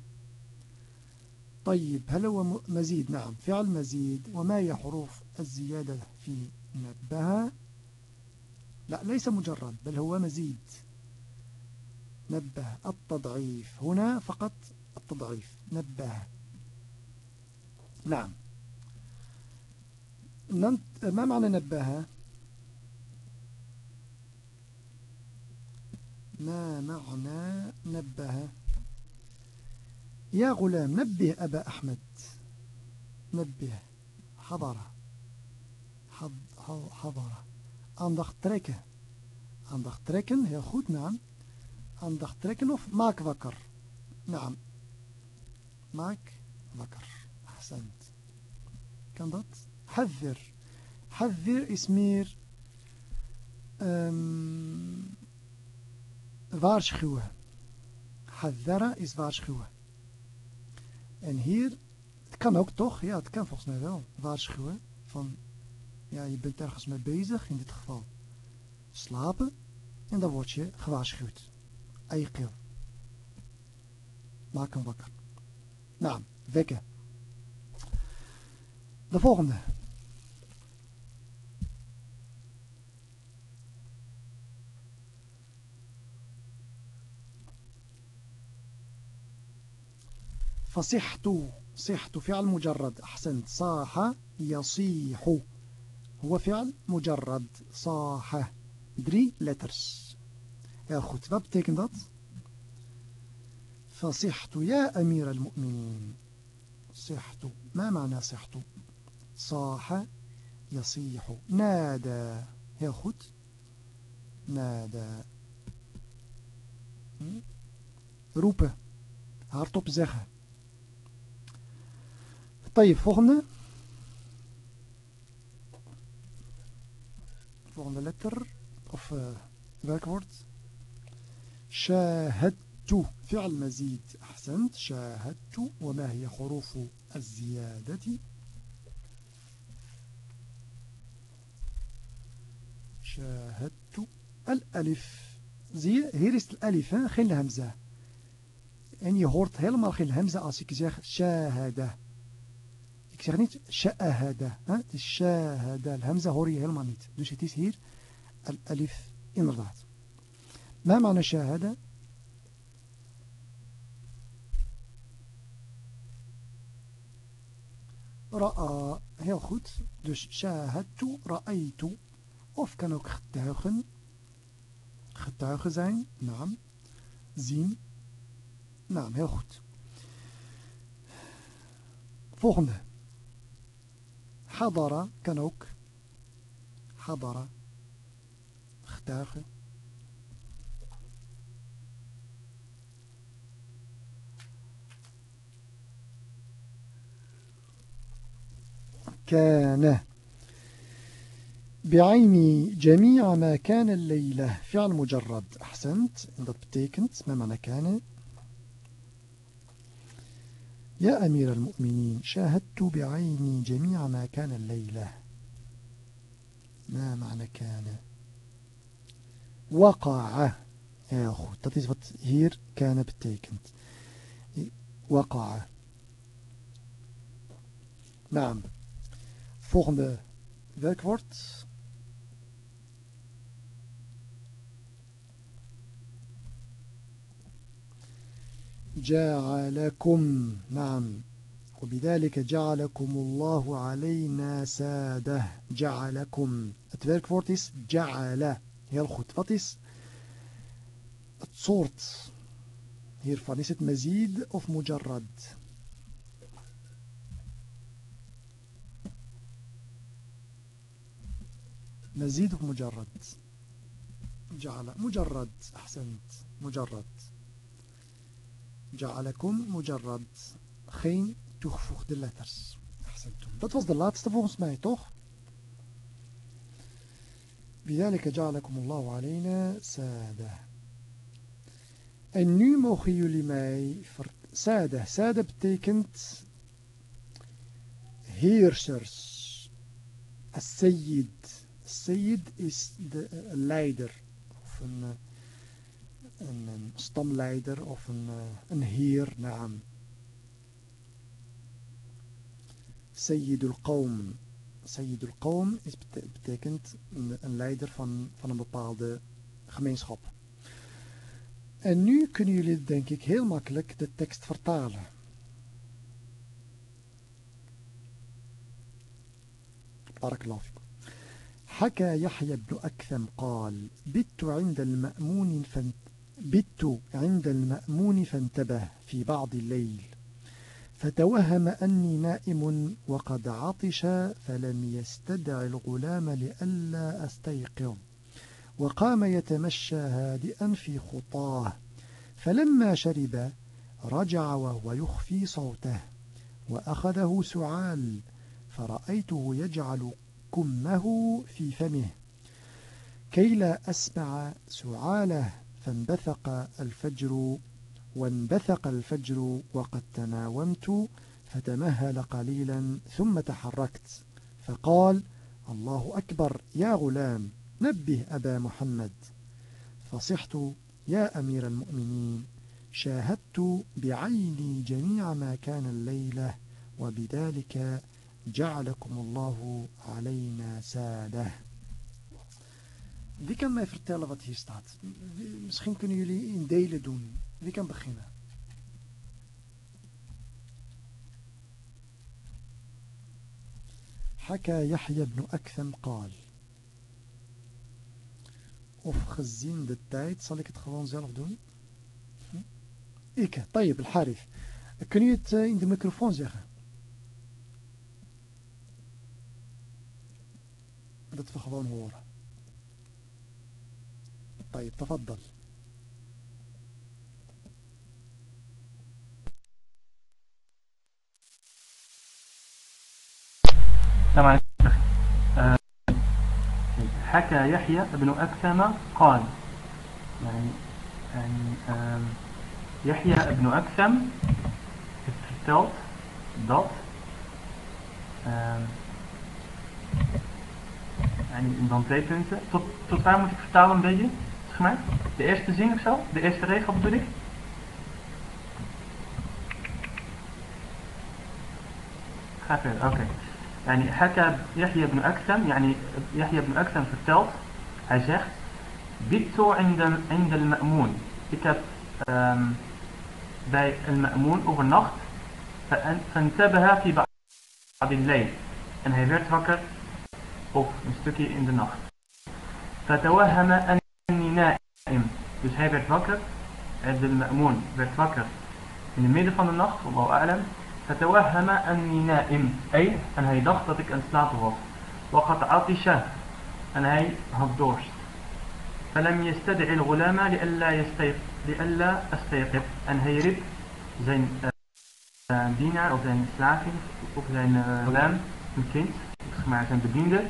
طيب هل هو مزيد؟ نعم فعل مزيد. وما هي حروف الزيادة في نبه؟ لا ليس مجرد بل هو مزيد. نبه التضعيف. هنا فقط التضعيف. نبه. نعم. ما معنى نبه؟ ما معنى نبه؟ يا غلام نبه أبا أحمد. نبه. حضر. حضر. aandacht trekken. Aandacht trekken, heel goed naam. Aandacht trekken of maak wakker. Naam. Maak wakker. Ahsend. Kan dat? Havir. Havir is meer um, waarschuwen. Hadara is waarschuwen. En hier, het kan ook toch, ja het kan volgens mij wel, waarschuwen. Van ja je bent ergens mee bezig, in dit geval slapen. En dan word je gewaarschuwd. Eikil. Maak hem wakker. Nou, wekken. De volgende. فصحت صحت فعل مجرد أحسنت صاح يصيح هو فعل مجرد صاحة. 3 letters. يا خد ما بتكن ذات فصحت يا أمير المؤمنين. صحت. ما معنى صحت؟ صاح يصيح. نادى. يا نادى. روبه. هارتوب زخة. طيب فوقنا. Volgende letter of uh, werkwoord. شاهدت فعل مزيد أحسنت شاهدت وما هي حروف الزيادة شاهدت الألف zie hier is het alif, hè? geen hamza. En je hoort helemaal geen hamza als ik zeg. Ik zeg niet sha'ahada. Het is shahada. Al-hamza hoor je helemaal niet. Dus het is hier al-alif inderdaad. ما معنى شاهد رأى heel goed dus شاهدت رأيت of kan ook getuigen getuigen zijn naam zien naam heel goed volgende Hadara kan ook. Hadara. كان بعيني جميع ما كان الليلة. فعل مجرد. أحسنت. ما معنى كان؟ يا أمير المؤمنين شاهدت بعيني جميع ما كان الليلة. ما معنى كان؟ وقع. dat is wat hier كان betekent وقع. نعم volgende werkwoord. جعلكم نعم. وبذلك جعلكم الله علينا سادة. جعلكم. het werkwoord is جعل. heel goed wat is الصورت هي فانست مزيد أو مجرد. مزيد أو مجرد. جعل. مجرد. أحسنت. مجرد. جعلكم مجرد geen toegevoegde letters. Dat was de laatste volgens mij, toch? بذلك جعلكم الله علينا سادة. En nu mogen jullie mij سادة. سادة betekent heersers. السيد. السيد is de leider. Of een een, een stamleider of een, uh, een heer, naam. Sayyidul Qawm. Sayyidul Qawm is betekent een, een leider van, van een bepaalde gemeenschap. En nu kunnen jullie denk ik heel makkelijk de tekst vertalen. بارك الله فيكم حكى يحيى بن أكثم قال بت عند المأمون بت عند المأمون فانتبه في بعض الليل. فتوهم أني نائم وقد عطش فلم يستدع الغلام لئلا أستيقظ. وقام يتمشى هادئا في خطاه. فلما شرب رجع وهو يخفي صوته. وأخذه سعال فرأيته يجعل كمه في فمه. كي لا أسمع سعاله فانبثق الفجر وانبثق الفجر وقد تناومت فتمهل قليلا ثم تحركت. فقال الله أكبر يا غلام نبه أبا محمد. فصحت يا أمير المؤمنين شاهدت بعيني جميع ما كان الليلة وبذلك جعلكم الله علينا سادة. Wie kan mij vertellen wat hier staat? Misschien kunnen jullie in delen doen. Wie kan beginnen? حكى يحيى بن أكثم قال of gezien de tijd zal ik het gewoon zelf doen ik, طيب الحارث kun je het in de microfoon zeggen dat we gewoon horen طيب تفضل السلام آه، حكى يحيى بن أكثم قال يعني يعني آه، يحيى بن أكثم التلت دوت آه، يعني إن دونت twee punten. تتعامل tot daar. Gemaakt? De eerste zin of zo? De eerste regel bedoel ik? Ga verder, oké. Okay. Yani, Haka Yahya ibn Aksam, yani, Yahya ibn Aksam vertelt, hij zegt, Bittu inda al-ma'moon. Ik heb um, bij al-ma'moon overnacht, fantabaha fi ba'd al-layl. En hij werd wakker of een stukje in de nacht. Fatawahama naim. Dus hij werd wakker, de ma'moon werd wakker in het midden van de nacht, wallahu a'lam. Fatawahama anni naim. Ey, en hij dacht dat ik aan het slapen was. Waqat atisha. En hij had dorst. فلم يستدع الغلام لئلا يستيقظ لئلا استيقظ en hij riep zijn uh, dienaar of zijn slaving of zijn uh, een kind, zeg maar zijn bediende,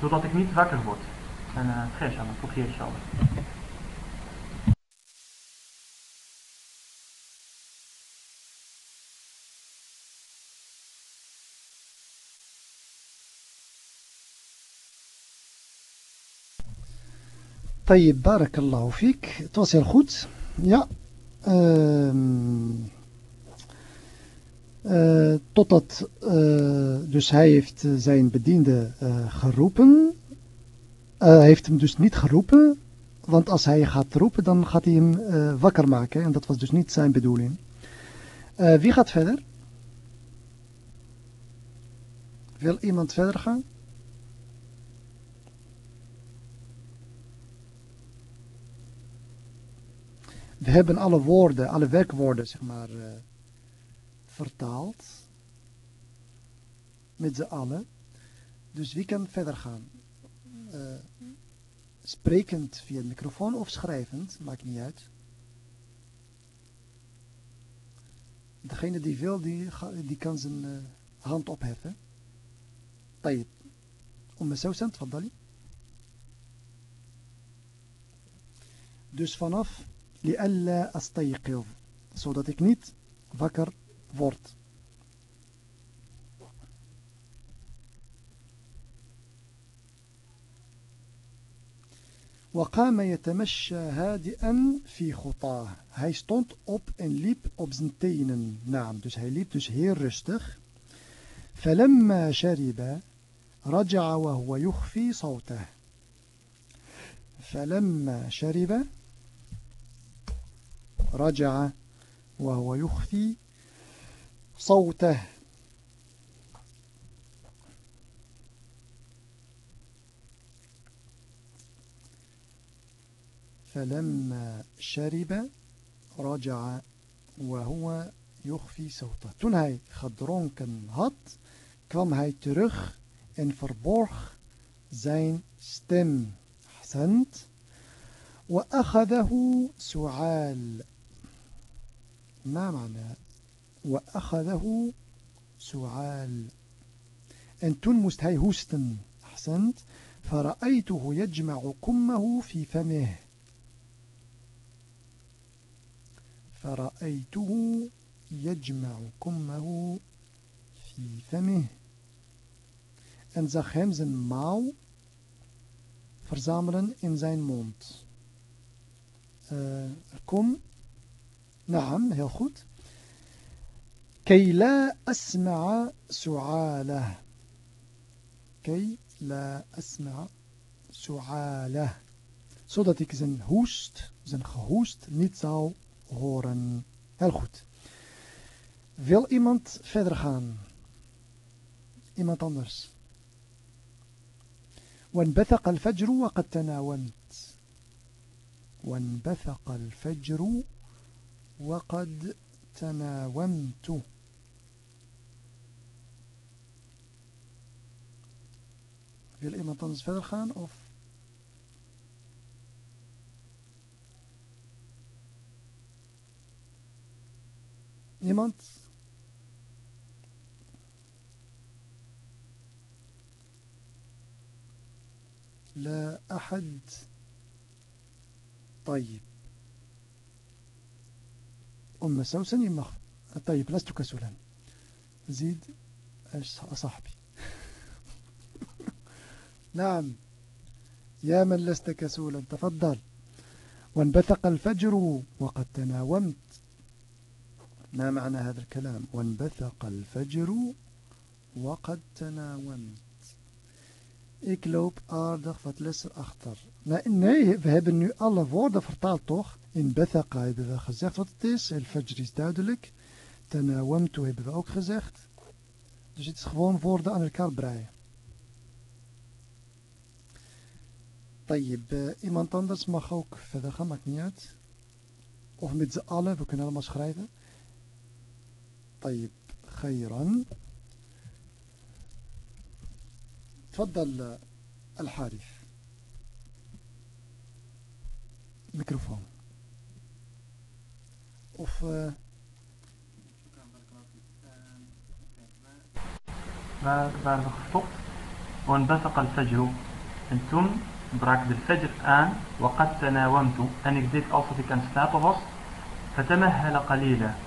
zodat ik niet wakker word. En uh, خير ان شاء الله بخير ان شاء الله طيب بارك الله فيك het was heel goed ja uh, uh, totdat uh, dus hij heeft zijn bediende uh, geroepen uh, heeft hem dus niet geroepen want als hij gaat roepen dan gaat hij hem uh, wakker maken en dat was dus niet zijn bedoeling uh, wie gaat verder wil iemand verder gaan We hebben alle woorden, alle werkwoorden, zeg maar, vertaald. Met z'n allen. Dus wie kan verder gaan? sprekend via de microfoon of schrijvend, maakt niet uit. Degene die wil, die, die kan zijn uh, hand opheffen. طيب أم سوسن تفضلي Dus vanaf لئلا أستيقظ zodat ik niet wakker word وقام يتمشى هادئا في خطاه. Hij stond op en liep op zijn tenen. Naam dus hij liep dus heel rustig. فلما شرب رجع وهو يخفي صوته. فلما شرب رجع وهو يخفي صوته. فلما شرب رجع وهو يخفي صوته. تون toen hij كان هط kwam hij ترخ إن فربورخ زين stem احسنت وأخذه سعال. ما معنى وأخذه سعال؟ إن تون مست hij هوستن احسنت فرأيته يجمع كمه في فمه. فرأيته يجمع كمه في فمه. En zag hem zijn mouw verzamelen in zijn mond. Uh, kom نعم heel goed كي لا أسمع سعاله كي لا أسمع سعاله zodat ik zijn hoest, zijn gehoest niet zou horen. Heel goed. Wil iemand verder gaan? Iemand anders? وانبثق الفجر وقد تناومت وانبثق الفجر وقد تناومت Wil iemand anders verder gaan of Niemand? لا أحد. طيب. أم سوسن يمخ طيب لست كسولا زيد صاحبي. نعم. يا من لست كسولا تفضل. وانبثق الفجر وقد تناومت. ما معنى هذا الكلام وانبثق الفجر وقد تناومت Ik loop aardig wat lessen achter. Nee, nee, we hebben nu alle woorden vertaald toch? In Bethaqa hebben we gezegd wat het is. El Fajr is duidelijk. Tanawamtu hebben we ook gezegd. Dus het is gewoon woorden aan elkaar breien. Uh, iemand anders mag ook verder gaan, maakt niet uit. Of met z'n allen, we kunnen allemaal schrijven. طيب خيرا. تفضل الحارث. ميكروفون. أوف. فبعد خطوط وانبثق الفجر. أنتم براكد الفجر الآن وقد تناومت اني بديت اوصفي كان فتمهل قليلا.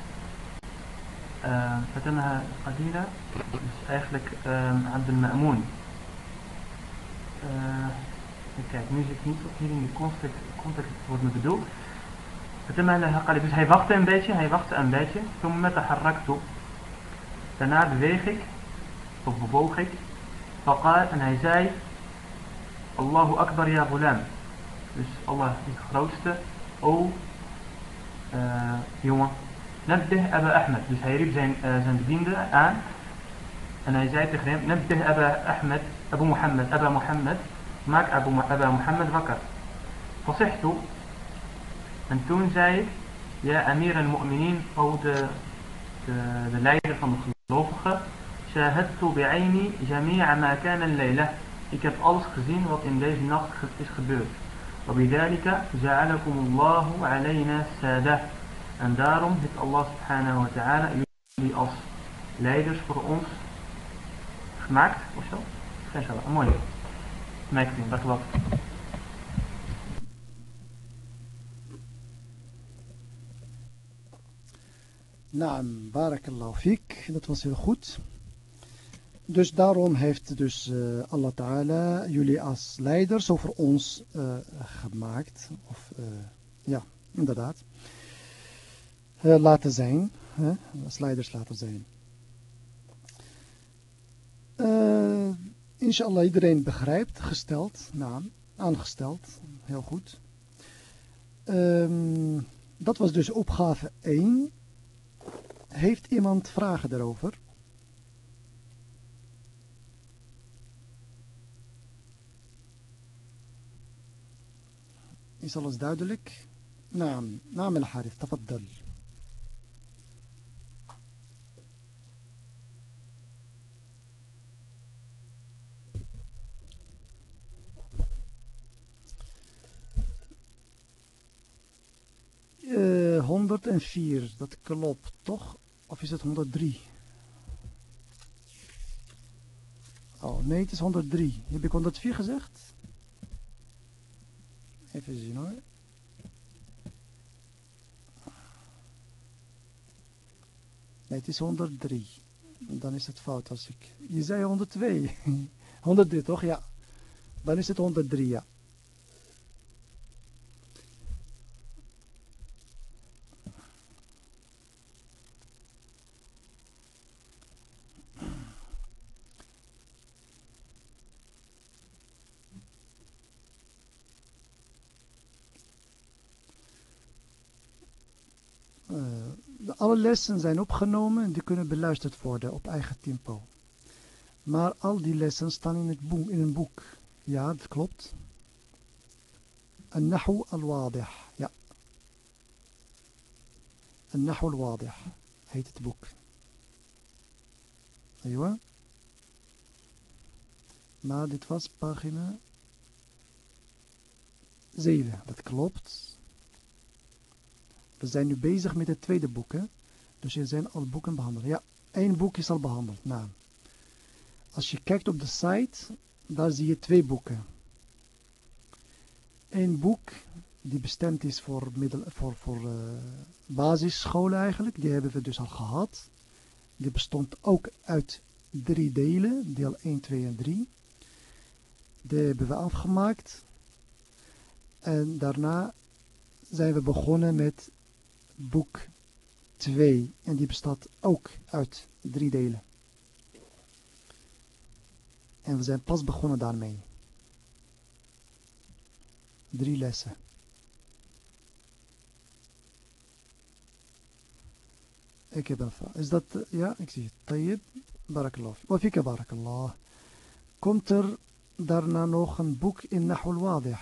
Uh, فتمهل قليلا. Dus eigenlijk uh, Abdel Ma'moon. Uh, kijk, nu zit ik niet hier in de context, context wordt me bedoeld. Dus hij wachtte een beetje, hij wachtte een beetje. Toen met de haraktu. Daarna beweeg ik, of bewoog ik. Faqal, en hij zei, Allahu Akbar ya ghulam. Dus Allah is de grootste. O, uh, jongen. نبته أبا أحمد. دوس زين زين الدين ده آن أنا إزاي تخرم نبته أبا أحمد أبو محمد. أبا محمد. ماك أبو أبا محمد بكر فصحته أنتون زاي يا أمير المؤمنين أو د د ليلة فمخلوفخة شاهدت بعيني جميع ما كان الليلة. Ik heb alles gezien wat in deze nacht is gebeurd. وبذلك جعلكم الله علينا سادة. En daarom heeft Allah subhanahu wa ta'ala jullie als leiders voor ons gemaakt, of zo? Inshallah, mooi. Merk je, dat klopt. Naam, barakallahu fik. Dat was heel goed. Dus daarom heeft dus uh, Allah Ta'ala jullie als leiders over ons uh, gemaakt. Of uh, ja, inderdaad. Laten zijn. Leiders laten zijn. inshallah iedereen begrijpt. Gesteld. Naam. Aangesteld. Heel goed. Um, dat was dus opgave 1. Heeft iemand vragen daarover? Is alles duidelijk? Naam, naam al-Harith, tafaddal. Uh, 104, dat klopt toch? Of is het 103? Oh, nee, het is 103. Heb ik 104 gezegd? Even zien hoor. Nee, het is 103. Dan is het fout als ik... Je zei 102. 103 toch? Ja. Dan is het 103, ja. Alle lessen zijn opgenomen en die kunnen beluisterd worden op eigen tempo. Maar al die lessen staan in, het boek, in een boek. Ja, dat klopt. An-Nahu al-Wadih. Ja. An-Nahu al-Wadih heet het boek. Ewa. Maar dit was pagina 7. Dat klopt. We zijn nu bezig met het tweede boek. Hè? Dus er zijn al boeken behandeld. Ja, één boek is al behandeld. Nou, als je kijkt op de site, daar zie je twee boeken. Eén boek die bestemd is voor, middel, voor, voor uh, basisscholen eigenlijk. Die hebben we dus al gehad. Die bestond ook uit drie delen. Deel 1, 2 en 3. Die hebben we afgemaakt. En daarna zijn we begonnen met boek 2 en die bestaat ook uit drie delen. En we zijn pas begonnen daarmee. Drie lessen. Ik heb vraag. Is dat, ja, ik zie het. Tayyib, barakallah. Wafika barakallah. Komt er daarna nog een boek in Nahul Wadih?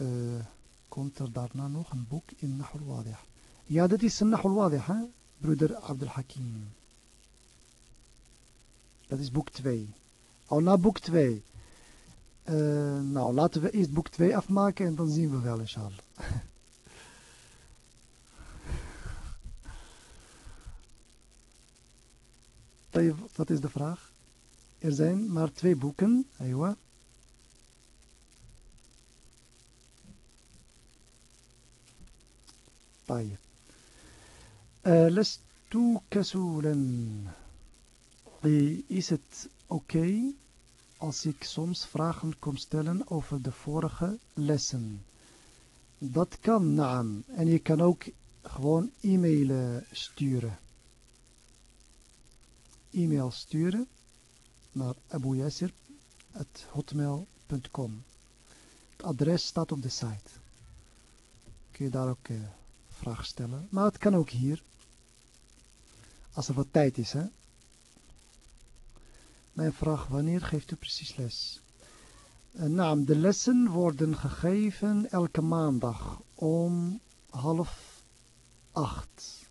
Uh, komt er daarna nog een boek in Nahul Wadih? Ja, dat is Nahul Wadih, hè? broeder Abdul Hakim. Dat is boek 2. Al na boek 2. Uh, nou, laten we eerst boek 2 afmaken en dan zien we wel, inshallah. Wat is de vraag? Er zijn maar twee boeken. Aywa. طيب Eh, les kesulen. Eh, is het oké als ik soms vragen kom stellen over de vorige lessen? Dat kan, naam. En je kan ook gewoon e-mail sturen. E-mail sturen naar abouyasser.hotmail.com Het adres staat op de site. Kun je daar ook eh, vragen stellen. Maar het kan ook hier. Als er wat tijd is, hè. Mijn vraag, wanneer geeft u precies les? Nou, de lessen worden gegeven elke maandag om half acht.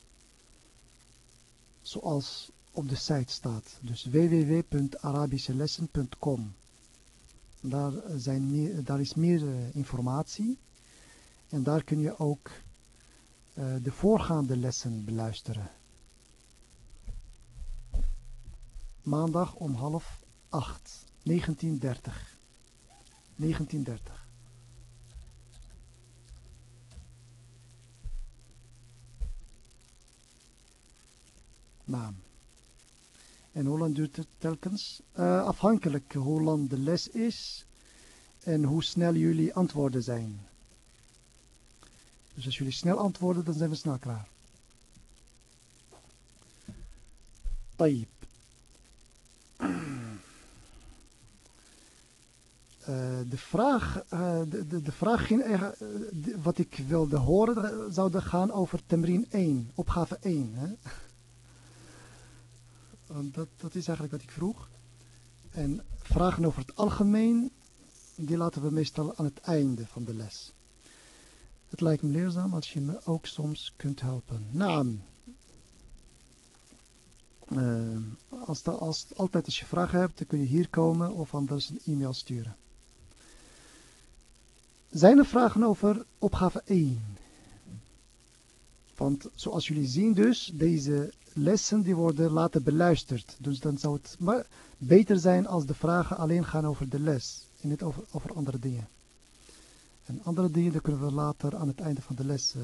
Zoals op de site staat. Dus www.arabischelessen.com daar, zijn daar is meer uh, informatie. En daar kun je ook uh, de voorgaande lessen beluisteren. maandag om half acht, 1930. 1930. Naam. hoe Holland duurt het telkens eh, afhankelijk hoe lang de les is en hoe snel jullie antwoorden zijn. Dus als jullie snel antwoorden, dan zijn we snel klaar. Tayyip. Uh, de vraag, uh, de, de, de, vraag ging uh, wat ik wilde horen, zou gaan over Temrin 1, opgave 1. Hè? dat, dat is eigenlijk wat ik vroeg. En vragen over het algemeen, die laten we meestal aan het einde van de les. Het lijkt me leerzaam als je me ook soms kunt helpen. Naam. Als, als, altijd als je vragen hebt, dan kun je hier komen of anders een e-mail sturen. Zijn er vragen over opgave 1? Want zoals jullie zien dus, deze lessen die worden later beluisterd. Dus dan zou het maar beter zijn als de vragen alleen gaan over de les. En niet over, andere dingen. En andere dingen kunnen we later aan het einde van de les uh,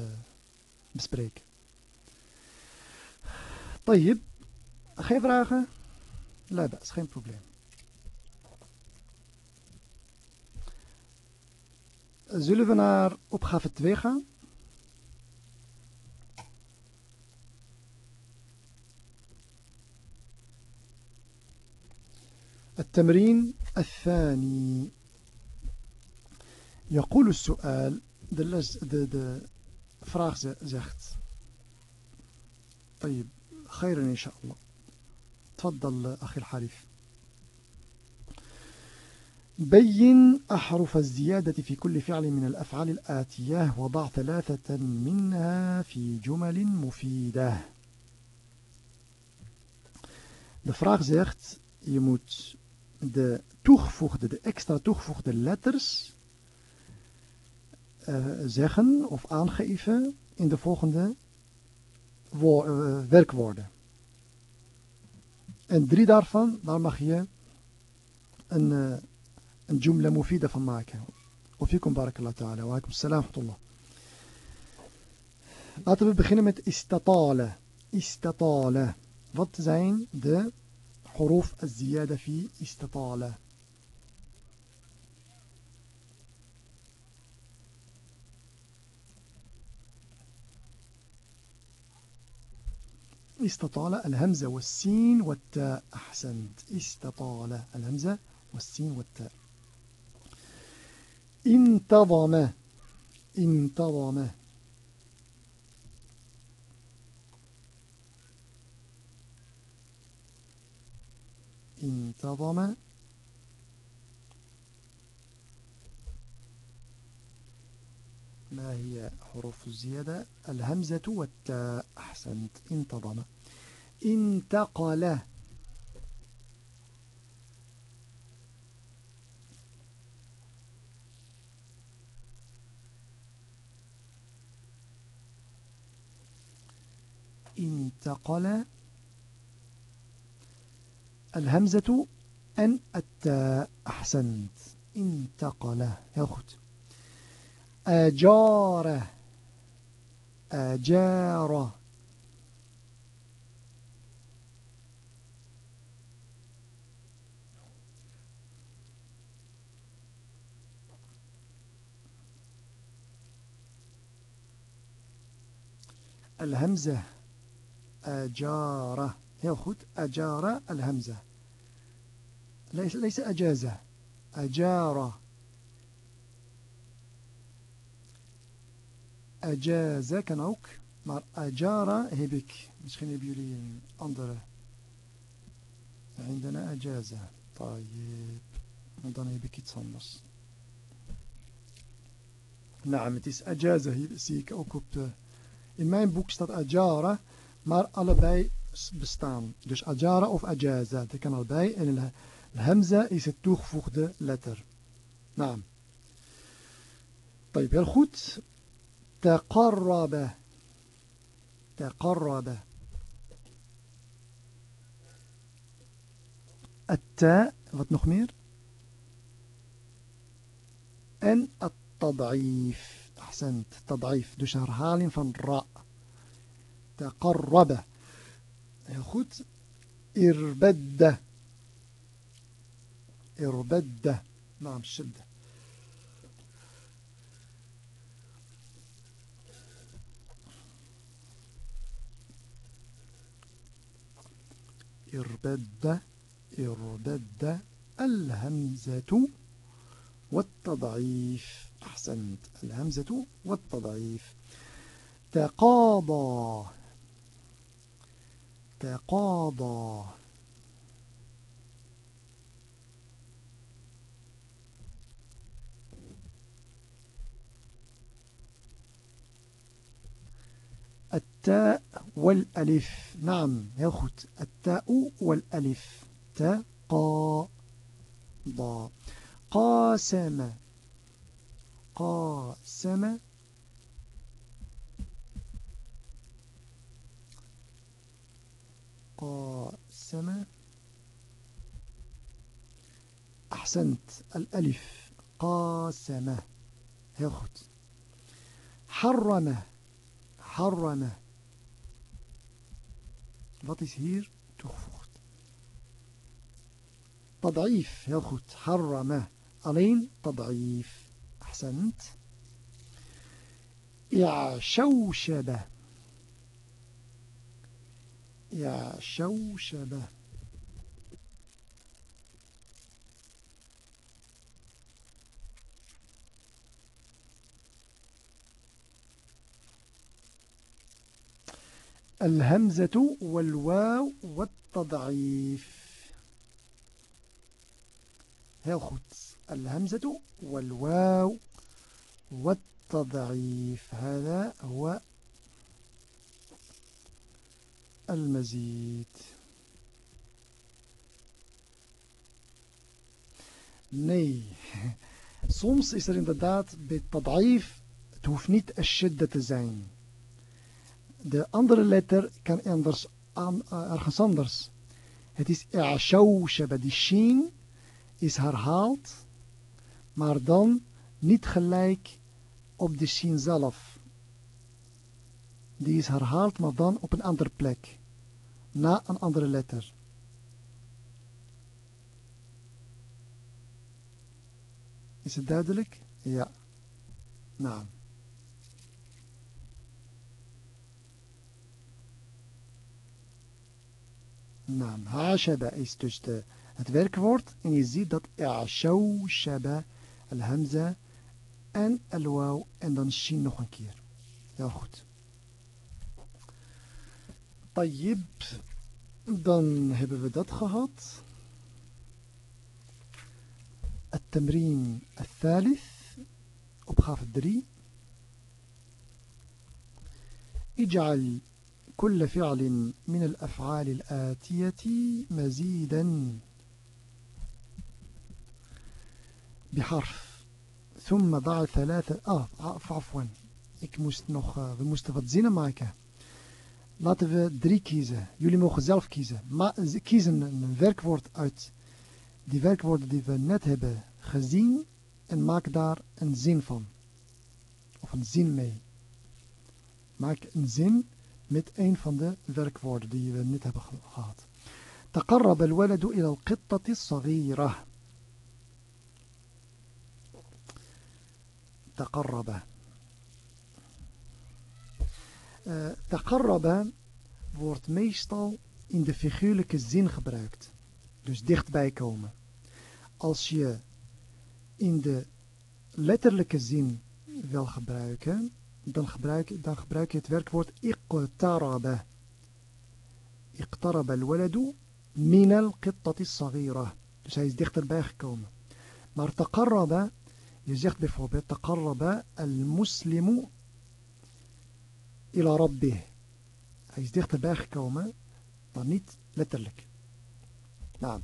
bespreken. Tayyip, geen vragen? Leida, is geen probleem. Zullen we naar opgave 2 gaan? التمرين الثاني يقول السؤال de, de, de vraag طيب خيرا إن شاء الله تفضل أخي الحارث بين أحرف الزيادة في كل فعل من الأفعال الآتية وضع ثلاثة منها في جمل مفيدة الفراغ زيغت يموت de toegevoegde, de extra toegevoegde letters uh, zeggen of aangeven in de volgende wo uh, werkwoorden. En drie daarvan, daar mag je een, uh, een jumla mufida van maken. Of fikum barakallahu ta'ala. Wa alaikum salam wa Laten we beginnen met istatale. Istatale. Wat zijn de حروف الزيادة في استطالة استطالة الهمزة والسين والتاء. أحسنت. استطالة الهمزة والسين والتاء. انتظم. انتظم. انتظم. ما هي حروف الزيادة؟ الهمزة والتاء. أحسنت. انتظم. انتقل. انتقل. الهمزة En التاء. أحسنت. انتقل. heel goed أجار أجار الهمزة. أجارة. heel goed أجارة الهمزة. ليس ليس أجازة. أجارة. أجازة kan ook. Maar ajara heb ik. Misschien hebben jullie عندنا أجازة. طيب. عندنا يبكي يتصنص نعم تيس أجازة سيك أكوبت إن ماين بوك ستات أجارة مار ألا باي بستان. دوش أجارة أو أجازة. تكن الباي إن الهمزة يستوخ فوق لتر نعم. طيب هل خود تقرب. تقرب. التاء wat nog meer en التضعيف. أحسنت. تضعيف. dus herhaling van ra تقرب. heel goed إربد. إربد. نعم الشدة إربد إربد الهمزة والتضعيف. أحسنت. الهمزة والتضعيف. تقاضى. تقاضى. التاء والألف. نعم يا التاء والألف. تقاضى قاسم. قاسم. قاسم. أحسنت. الألف. قاسم. heel goed حرم. حرم. Wat is hier toegevoegd تضعيف heel goed حرم alleen تضعيف أحسنت يعشوشب يعشوشب الهمزة والواو والتضعيف. هل خد الهمزة والواو والتضعيف. هذا هو المزيد. ني soms is er بالتضعيف توفنيت الشدة tadaif De andere letter kan anders, aan, ergens anders. Het is i'ashawshaba, die sheen is herhaald maar dan niet gelijk op de shin zelf. Die is herhaald, maar dan op een andere plek. Na een andere letter. Is het duidelijk? Ja. Nou. Naam. Hashaba is dus de, het werkwoord. En je ziet dat shaba al-hamza en al-waw en dan shin nog een keer. Heel goed. Tayyib, dan hebben we dat gehad. التمرين الثالث opgave 3 اجعل كل فعل من الأفعال الآتية مزيدا بحرف ثم ضع ثلاثة آه عفوا ik moest nog uh, we laten we drie kiezen jullie mogen zelf kiezen maar kiezen een werkwoord uit die werkwoorden die we net hebben gezien en maak daar een zin van. Of een zin mee. Maak een zin met een van de werkwoorden die we net hebben gehad. تقرب الولد إلى القطة الصغيرة تقرب uh, تقرب wordt meestal in de figuurlijke zin gebruikt. Dus dichtbij komen. Als je in de letterlijke zin wil gebruiken, dan gebruik, dan gebruik je het werkwoord iqtaraba. Iqtaraba al-waladu min al-qittati saghira. Dus hij is dichterbij gekomen. Maar taqarraba, je zegt bijvoorbeeld taqarraba al-muslimu ila rabbih. Hij is dichterbij gekomen, maar niet letterlijk. Nou.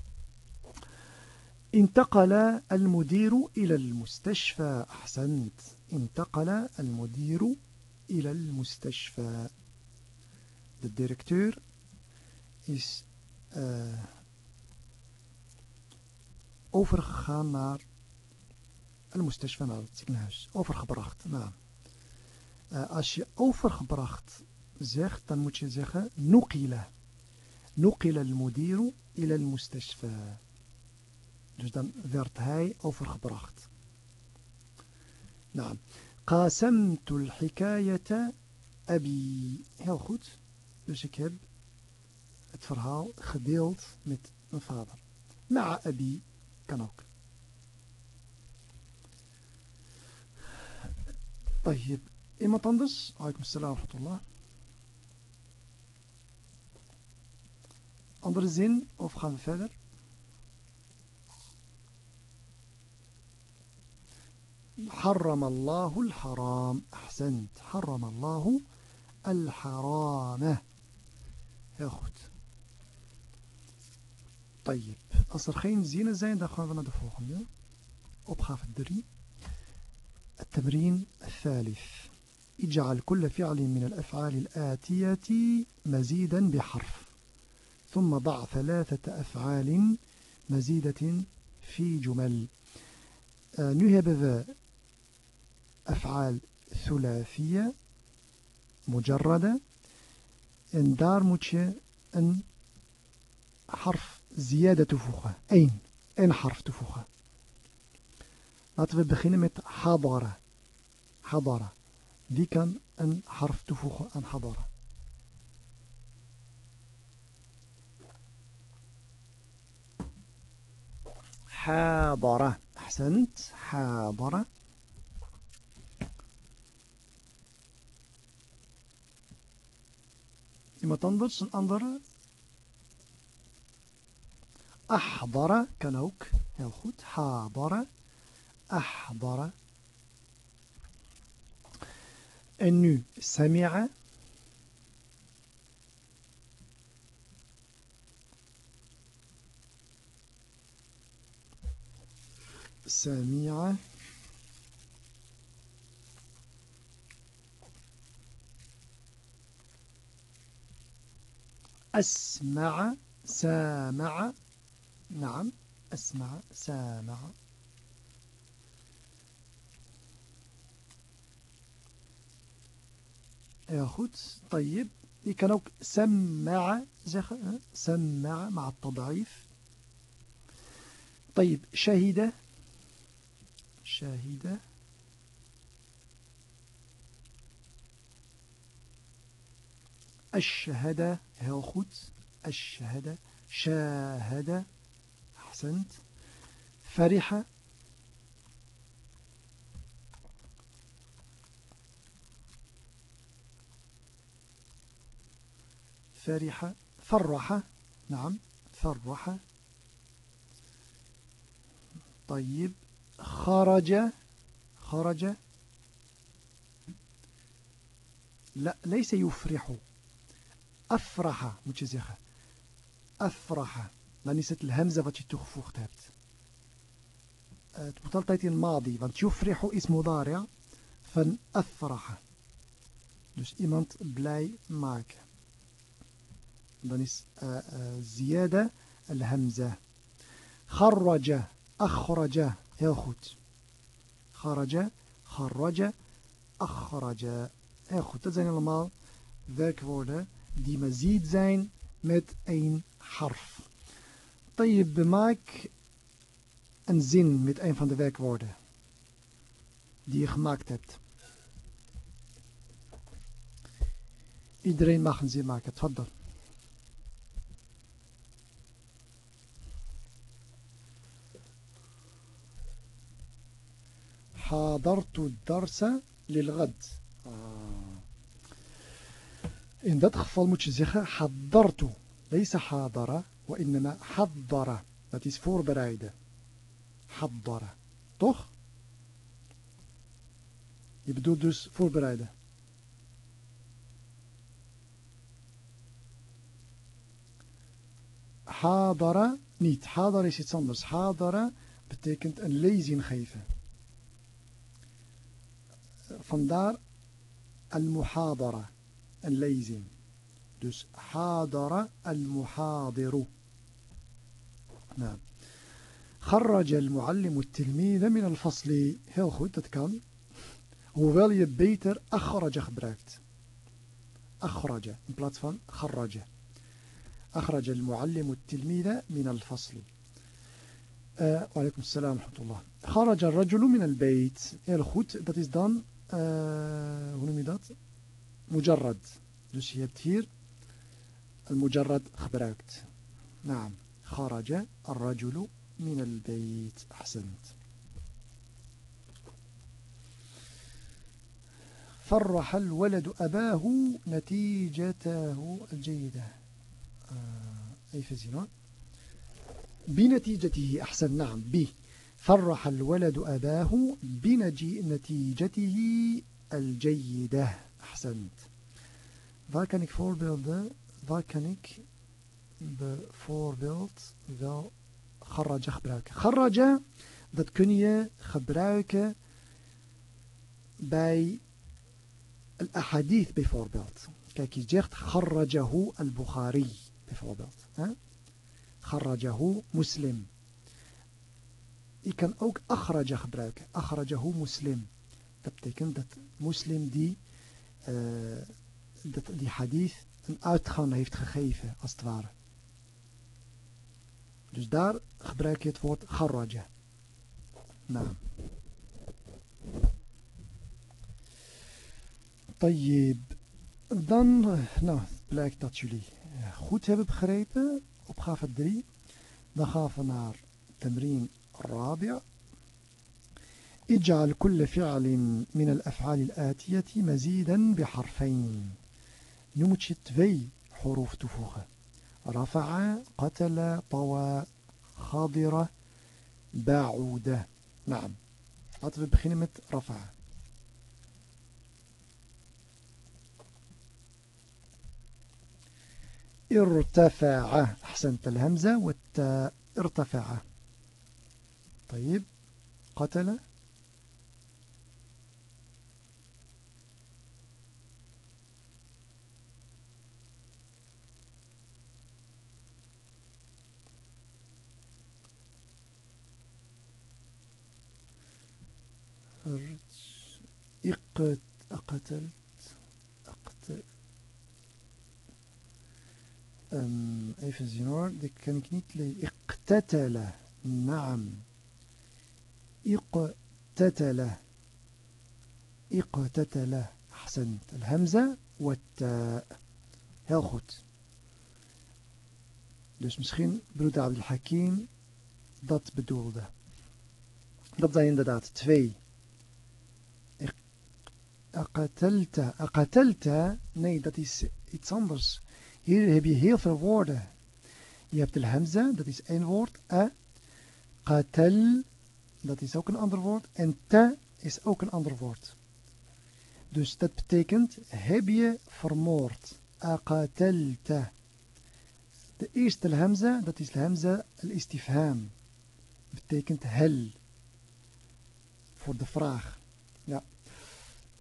انتقل المدير إلى المستشفى أحسنت انتقل المدير إلى المستشفى de directeur is uh, overgegaan naar المستشفى naar het ziekenhuis overgebracht nou, uh, als je overgebracht zegt dan moet je zeggen نقل نقل المدير إلى المستشفى dus dan werd hij overgebracht نعم قاسمت الحكاية أبي heel goed dus ik heb het verhaal gedeeld met mijn vader مع أبي kan ook طيب iemand anders عليكم السلام ورحمة الله andere zin of gaan we verder حرم الله الحرام. أحسنت. حرم الله الحرام heel goed طيب. als er geen zinnen zijn dan gaan we naar de volgende opgave 3 التمرين الثالث. اجعل كل فعل من الأفعال الآتية مزيدا بحرف. ثم ضع ثلاثة أفعال مزيدة في جمل. uh, nu hebben we أفعال ثلاثية مجردة. إن دار متشي إن حرف زيادة تفوخة. أين؟ إن حرف تفوخة؟ نطفي بخينة مت حضارة. حضارة. دي كان إن حرف تفوخة إن حضارة. حضارة. أحسنت. حضارة. Iemand anders, een andere? Ahdara kan ook. Heel goed. Hadara. Ahdara. En nu Sami'a. Sami'a. أسمع سامع. نعم أسمع سامع. يا goed طيب. ook سمع سمع مع التضعيف. طيب شهد. شهد. الشهادة heel goed الشهادة شاهد أحسنت. فرح. فرح. فرح. نعم فرح. طيب خرج. خرج. لا ليس يفرح. Afraha moet je zeggen. Afraha. Dan is het hamza wat je toegevoegd hebt. Het moet altijd in madi, want yufrihu is mudari van afraha. Dus iemand blij maken. Dan is uh, uh, ziyada al-hamza. Kharraja, akhraja. Heel goed. Kharaja, kharraja, akhraja. Heel goed. Dat zijn allemaal werkwoorden die mazid zijn met één harf. طيب bemaak een zin met een van de werkwoorden die je gemaakt hebt. Iedereen mag een zin maken. Tfaddal. حاضرت الدرس للغد In dat geval moet je zeggen حضرت ليس حاضر وإنما حضر dat is voorbereiden حضر toch? Je bedoelt dus voorbereiden Hadara niet. Hadara is iets anders. Hadara betekent een lezing geven. Vandaar al-muhadara, een lezing. Dus hadara al-muhadiru. Nou. خرج المعلم التلميذ من الفصل heel goed dat kan hoewel je beter أخرج gebruikt أخرج in plaats van خرج أخرج المعلم التلميذ من الفصل uh, وعليكم السلام ورحمة الله خرج الرجل من البيت heel goed dat is dan uh, hoe noem je dat مجرد dus je hebt hier المجرد gebruikt نعم خرج الرجل من البيت. أحسنت. فرح الولد أباه نتيجته الجيدة. even zien hoor. بنتيجته أحسن. نعم ب. فرح الولد أباه بنتيجته الجيدة. أحسنت Waar kan ik voorbeelden, waar kan ik bijvoorbeeld wel Kharraja gebruiken? Kharraja, dat kun je gebruiken bij al-ahadith bijvoorbeeld. Kijk, je zegt Kharrajahu al-Bukhari bijvoorbeeld. Kharrajahu muslim. Je kan ook akhraja gebruiken. Akhrajahu muslim. Dat betekent dat moslim die, Eh, dat die hadith een uitgang heeft gegeven, als het ware. Dus daar gebruik je het woord garraja. Naam. Tayyib. Dan, eh, nou, blijkt dat jullie eh, goed hebben begrepen. Opgave 3. Dan gaan we naar Temrin Rabia. اجعل كل فعل من الأفعال الآتية مزيدا بحرفين. نمتش twee حروف toevoegen رفع قتل طوى خاضر باعود. نعم. beginnen met رفع. ارتفع. أحسنت الهمزة والتاء. ارتفع. طيب. قتل. أخرج إقت أقتلت أقتل أم أي في الزنور دي كان كنيت لي اقتتل نعم اقتتل اقتتل أحسنت الهمزة والتاء هل خط دوس مسخين برود عبد الحكيم dat bedoelde. Dat zijn inderdaad twee Aqatalta. Aqatalta. Nee, dat is iets anders. Hier heb je heel veel woorden. Je hebt de hamza, dat is één woord. A. Qatal, dat is ook een ander woord. En ta is ook een ander woord. Dus dat betekent, heb je vermoord. Aqatalta. De eerste hamza, dat is hamza al-istifham. Betekent hel. Voor de vraag.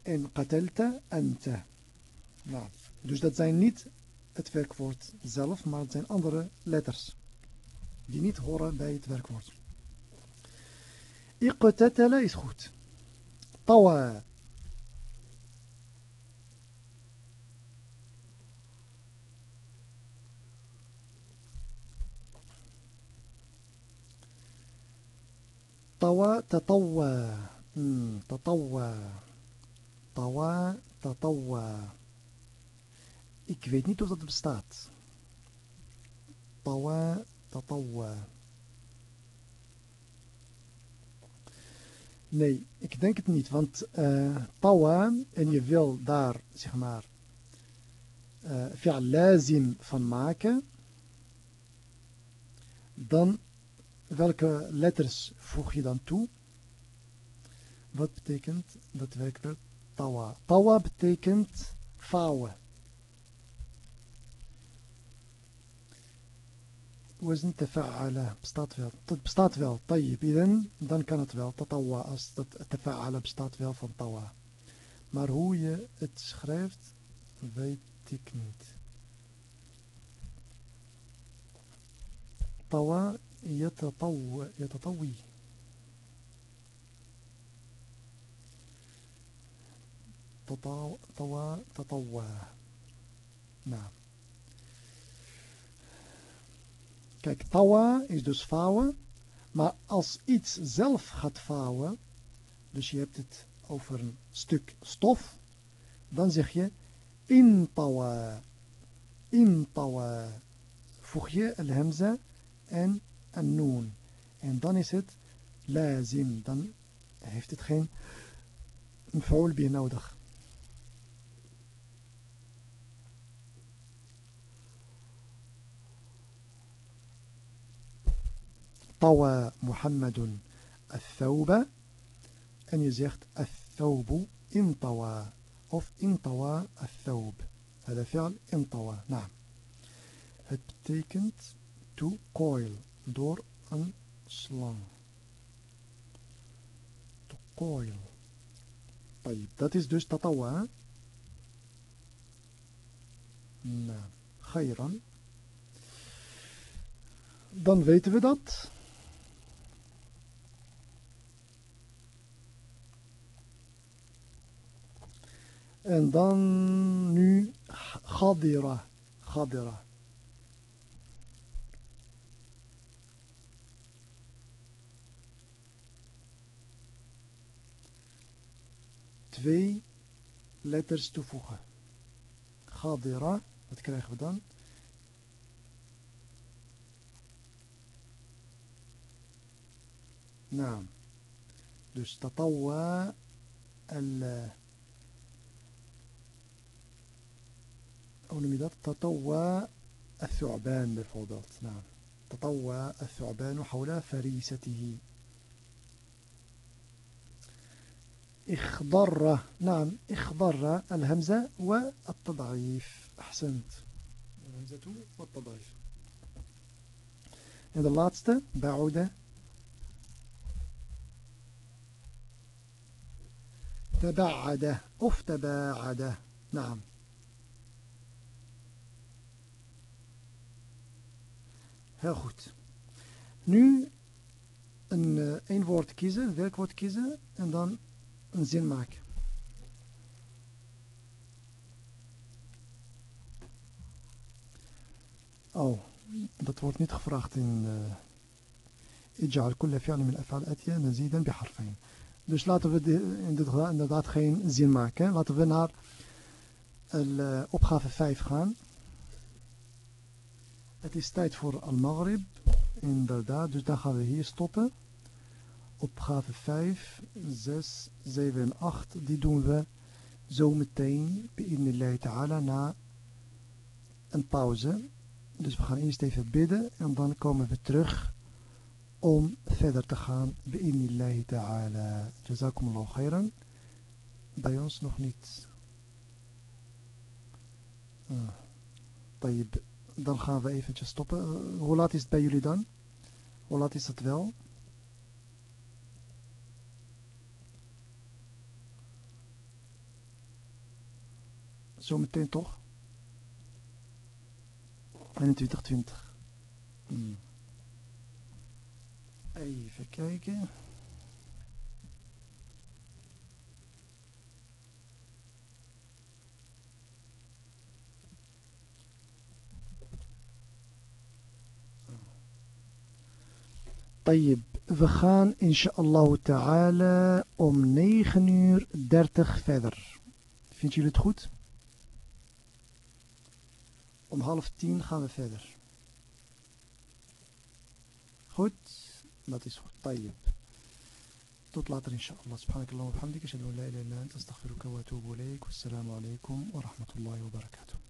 En qatalta anta. Nou, dus dat zijn niet het werkwoord zelf, maar het zijn andere letters. die niet horen bij het werkwoord. Iqtatala is goed. Tawa. Tawa tatawa. Hmm. Tawa tatawa. Ik weet niet of dat bestaat. Tawa tatawa. Nee, ik denk het niet. Want uh, tawa, en je wil daar, zeg maar, uh, van maken, dan welke letters voeg je dan toe? Wat betekent dat werkwoord tawa? Tawa betekent vouwen. وزن تفعل bestaat wel. Dat bestaat wel. طيب إذن dan kan het wel. Tatawa als dat tafa'ala bestaat wel van tawa. Maar hoe je het schrijft weet ik niet. طوى يتطوى يتطوي طوى تطوى نعم Kijk, tawa is dus vouwen. Maar als iets zelf gaat vouwen, dus je hebt het over een stuk stof, dan zeg je in tawa. In tawa. Voeg je al hamza en een noon. En dan is het lazim. Dan heeft het geen een bij nodig. طوى محمد الثوب. أن يزيغت الثوب انطوى أو انطوى الثوب. هذا فعل انطوى نعم. هتبتكنت to coil. دور أن slang to coil. طيب ذات از دوش تطوى. نعم. خيرا. Dan weten we dat. En dan nu Khadira. Khadira. Twee letters toevoegen. Khadira. Wat krijgen we dan? Nou. Dus tatawa al dat? Tatawa الثعبان bijvoorbeeld. نعم. تطوى الثعبان حول فريسته. اخضر نعم اخضر الهمزة والتضعيف. أحسنت. الهمزة والتضعيف. En de بعودة تبعد of تباعد. نعم. Heel goed. Nu een, uh, een woord kiezen, een werkwoord kiezen en dan een zin maken. Oh, dat wordt niet gevraagd in اجعل كل فعل من الافعال الاتيه مزيدا بحرفين. Dus laten we de, in dit geval inderdaad geen zin maken. Laten we naar uh, opgave 5 gaan. Het is tijd voor Al-Maghrib. Inderdaad, dus dan gaan we hier stoppen. Opgave 5, 6, 7 en 8. Die doen we zo meteen, bi'idnillahi ta'ala, na een pauze. Dus we gaan eerst even bidden en dan komen we terug om verder te gaan. Bi'idnillahi ta'ala. Jazakumullahu khairan. Bij ons nog niet. Ah. طيب dan gaan we eventjes stoppen. Uh, hoe laat is het bij jullie dan? Hoe laat is het wel? Zometeen toch? 21, 20. Hmm. Even kijken. طيب فخان إن شاء الله تعالى أم نيخ نيخنير درتخ فاذر فين تشيلو تخوت أم هالف تين خام فذر خوت لاتيس خوت طيب تطلع تر إن شاء الله. سبحانك اللهم وبحمدك أشهد أن لا إله إلا أنت أستغفرك وأتوب إليك. والسلام عليكم ورحمة الله وبركاته.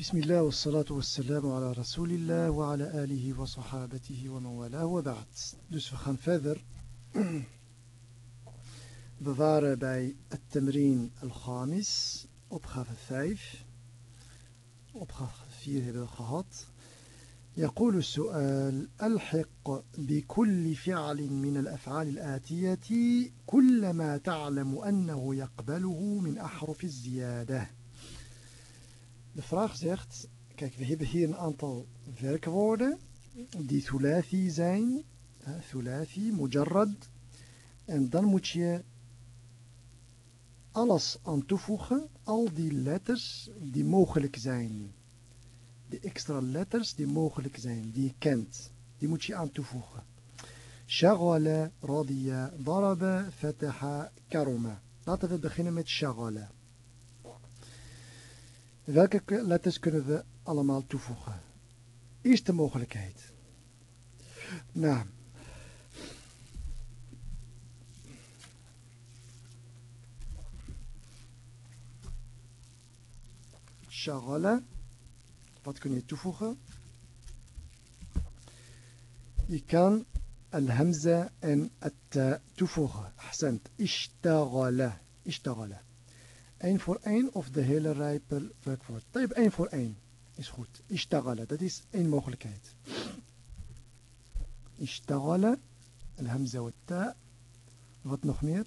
بسم الله والصلاة والسلام على رسول الله وعلى آله وصحابته ومن والاه وبعد Dus we gaan verder. We waren bij het temrin al-Khamis, opgave 5. Opgave 4 hebben we gehad. يقول السؤال ألحق بكل فعل من الأفعال الآتية كل ما تعلم أنه يقبله من أحرف الزيادة De vraag zegt, kijk we hebben hier een aantal werkwoorden die thulathi zijn, thulathi, mujarrad. En dan moet je alles aan toevoegen, al die letters die mogelijk zijn. De extra letters die mogelijk zijn, die je kent, die moet je aan toevoegen. Shagala, radiya, daraba, fataha, karuma. Laten we beginnen met shagala. Welke letters kunnen we allemaal toevoegen? Eerste mogelijkheid. Nou. Charole. Wat kun je toevoegen? Je kan alhamza en het eh, toevoegen. Accent. ishtaghala, ishtaghala. 1 voor 1 of de hele rij per werkwoord. Type 1 voor 1 is goed. Ishtagala, dat is één mogelijkheid. Ishtagala, alhamza wa ta. Wat nog meer?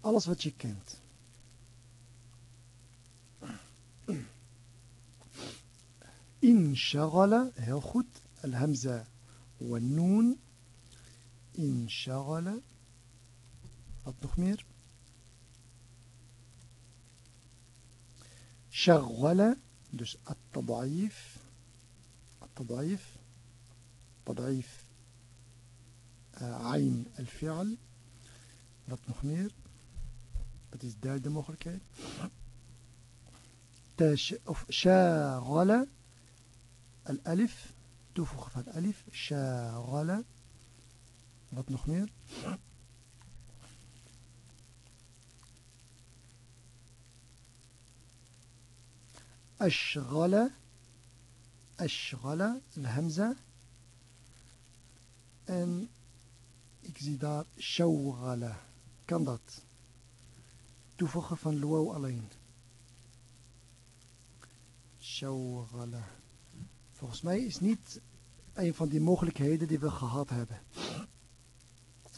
Alles wat je kent. Inshagala, heel goed. Alhamza wa noon. Inshagala. Wat nog meer? شغل dus التضعيف التضعيف تضعيف عين الفعل wat nog meer dat is de derde mogelijkheid of شاغل الألف toevoegen van الألف شاغل wat nog meer أشغل أشغل الهمزة en ik zie daar shawgala. Kan dat? Toevoegen van luau alleen. Shawgala. Volgens mij is niet een van die mogelijkheden die we gehad hebben.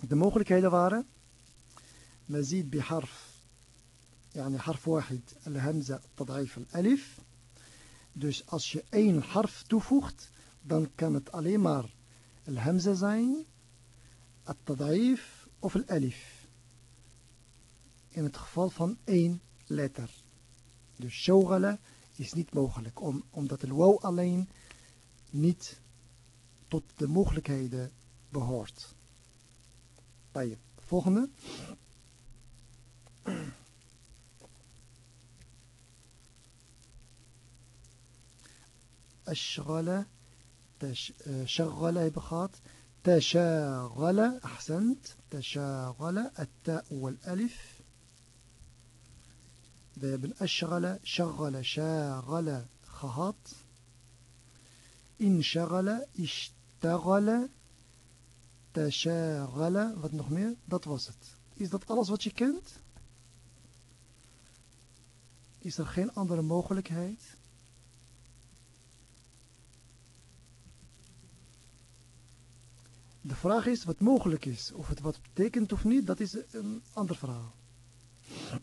De mogelijkheden waren مزيد بحرف يعني حرف واحد الهمزة تضعيف الألف Dus als je één harf toevoegt, dan kan het alleen maar al-hamza zijn, at-tadaif of al-alif. In het geval van één letter. Dus shogala is niet mogelijk, om, omdat de waw alleen niet tot de mogelijkheden behoort. Volgende. أشغل تش... شغل يبقى تشاغل أحسنت. تشاغل التاء والألف. باب أشغل شغل شاغل خهط انشغل اشتغل. تشاغل wat nog meer dat was het is dat alles wat je kent is er geen andere De vraag is wat mogelijk is. Of het wat betekent of niet, dat is een ander verhaal.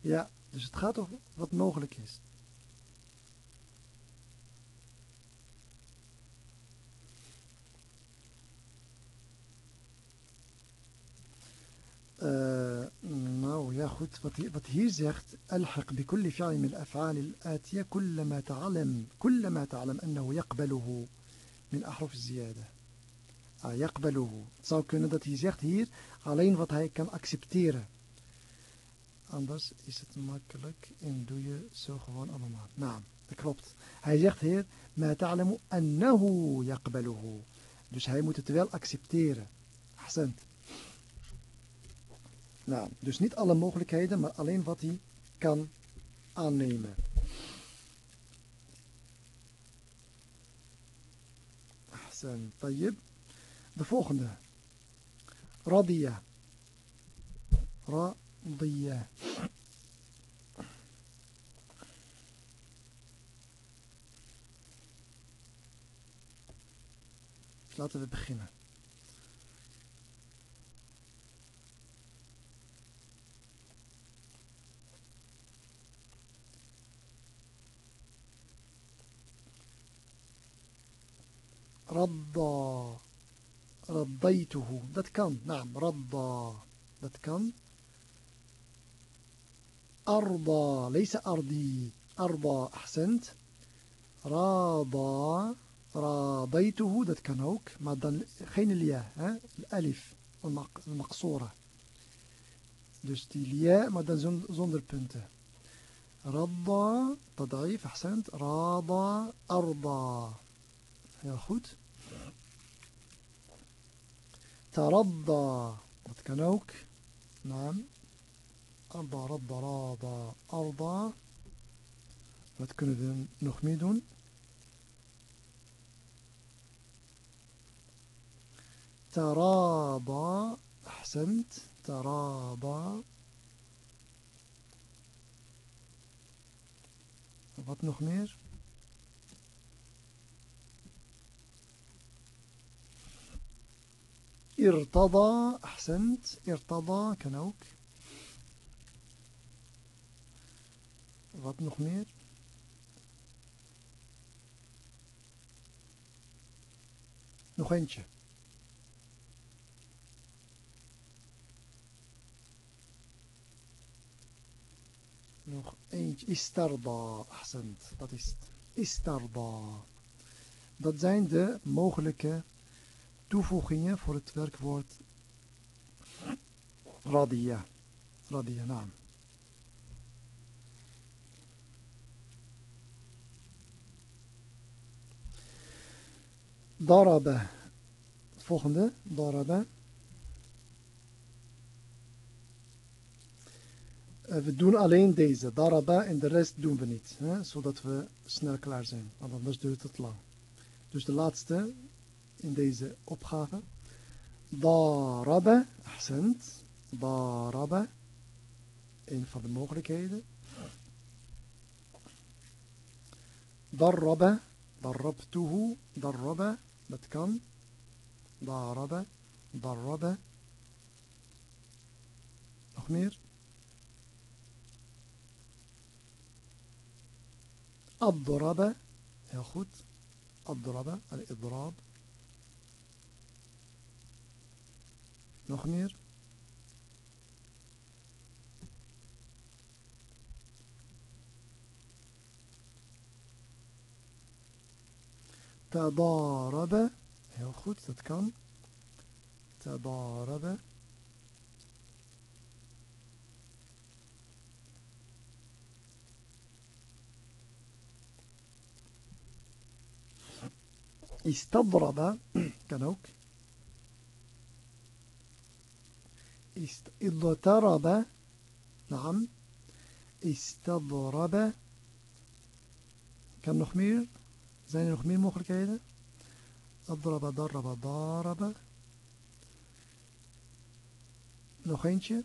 Ja, dus het gaat over wat mogelijk is. Nou ja goed, wat hier, wat hier zegt بكل فعل من الأفعال الآتية كلما تعلم كلما تعلم أنه يقبله من أحرف الزيادة ah, يقبله Het zou kunnen alleen wat hij kan accepteren Anders is het makkelijk en doe je zo gewoon allemaal. Nou, dat klopt. Hij zegt hier, ma ta'lamu annahu yaqbaluhu. Dus hij moet het wel accepteren. Ahsend. Nou, dus niet alle mogelijkheden, maar alleen wat hij kan aannemen. Ahsan, tayyib. De volgende. Radia. Radia. Laten we beginnen. رضى رضيته. Dat kan نعم. رضى dat kan أرضى. ليس أرضي. أرضى. أحسنت. راضى. راضيته. Kan ook maar dan geen lia hè? الألف. المقصورة. dus die lia maar dan zonder punten رضى. تضعيف. أحسنت. راضى. أرضى. Heel goed ترضى dat kan ook نعم أرضى رضى راضى أرضى wat kunnen we nog meer doen تراضى أحسنت تراضى wat nog meer ارتضى أحسنت ارتضى كنوك. اوك نوغ مير نوغ انتش نوغ استرضى أحسنت. ذات است استرضى. ذات زين ده موغلكه toevoegingen voor het werkwoord radia. Radia, naam. Daraba. Volgende. Daraba. Uh, we doen alleen deze. Daraba en de rest doen we niet. Hè, zodat we snel klaar zijn. Want anders duurt het lang. Dus de laatste in deze opgave. Daraba. Ahsend. Daraba. Een van de mogelijkheden. Daraba. Darabtuhu. Daraba. Dat kan. Daraba. Daraba. Nog meer? Adraba. Heel goed. Adraba. Al-idraab. Nog meer? تضارب heel goed dat kan تضارب استضرب kan ook است اضطرب نعم استضرب kan nog meer Zijn er nog meer mogelijkheden? Adraba, darraba, daraba. Nog eentje.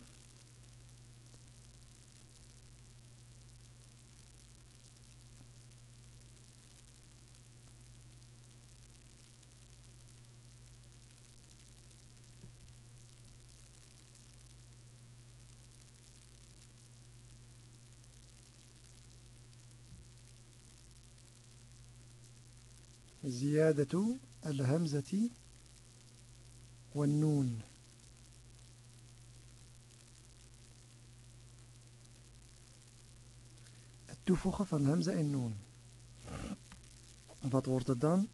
زيادة الهمزة والنون het toevoegen van hamza en noon. Wat wordt het dan?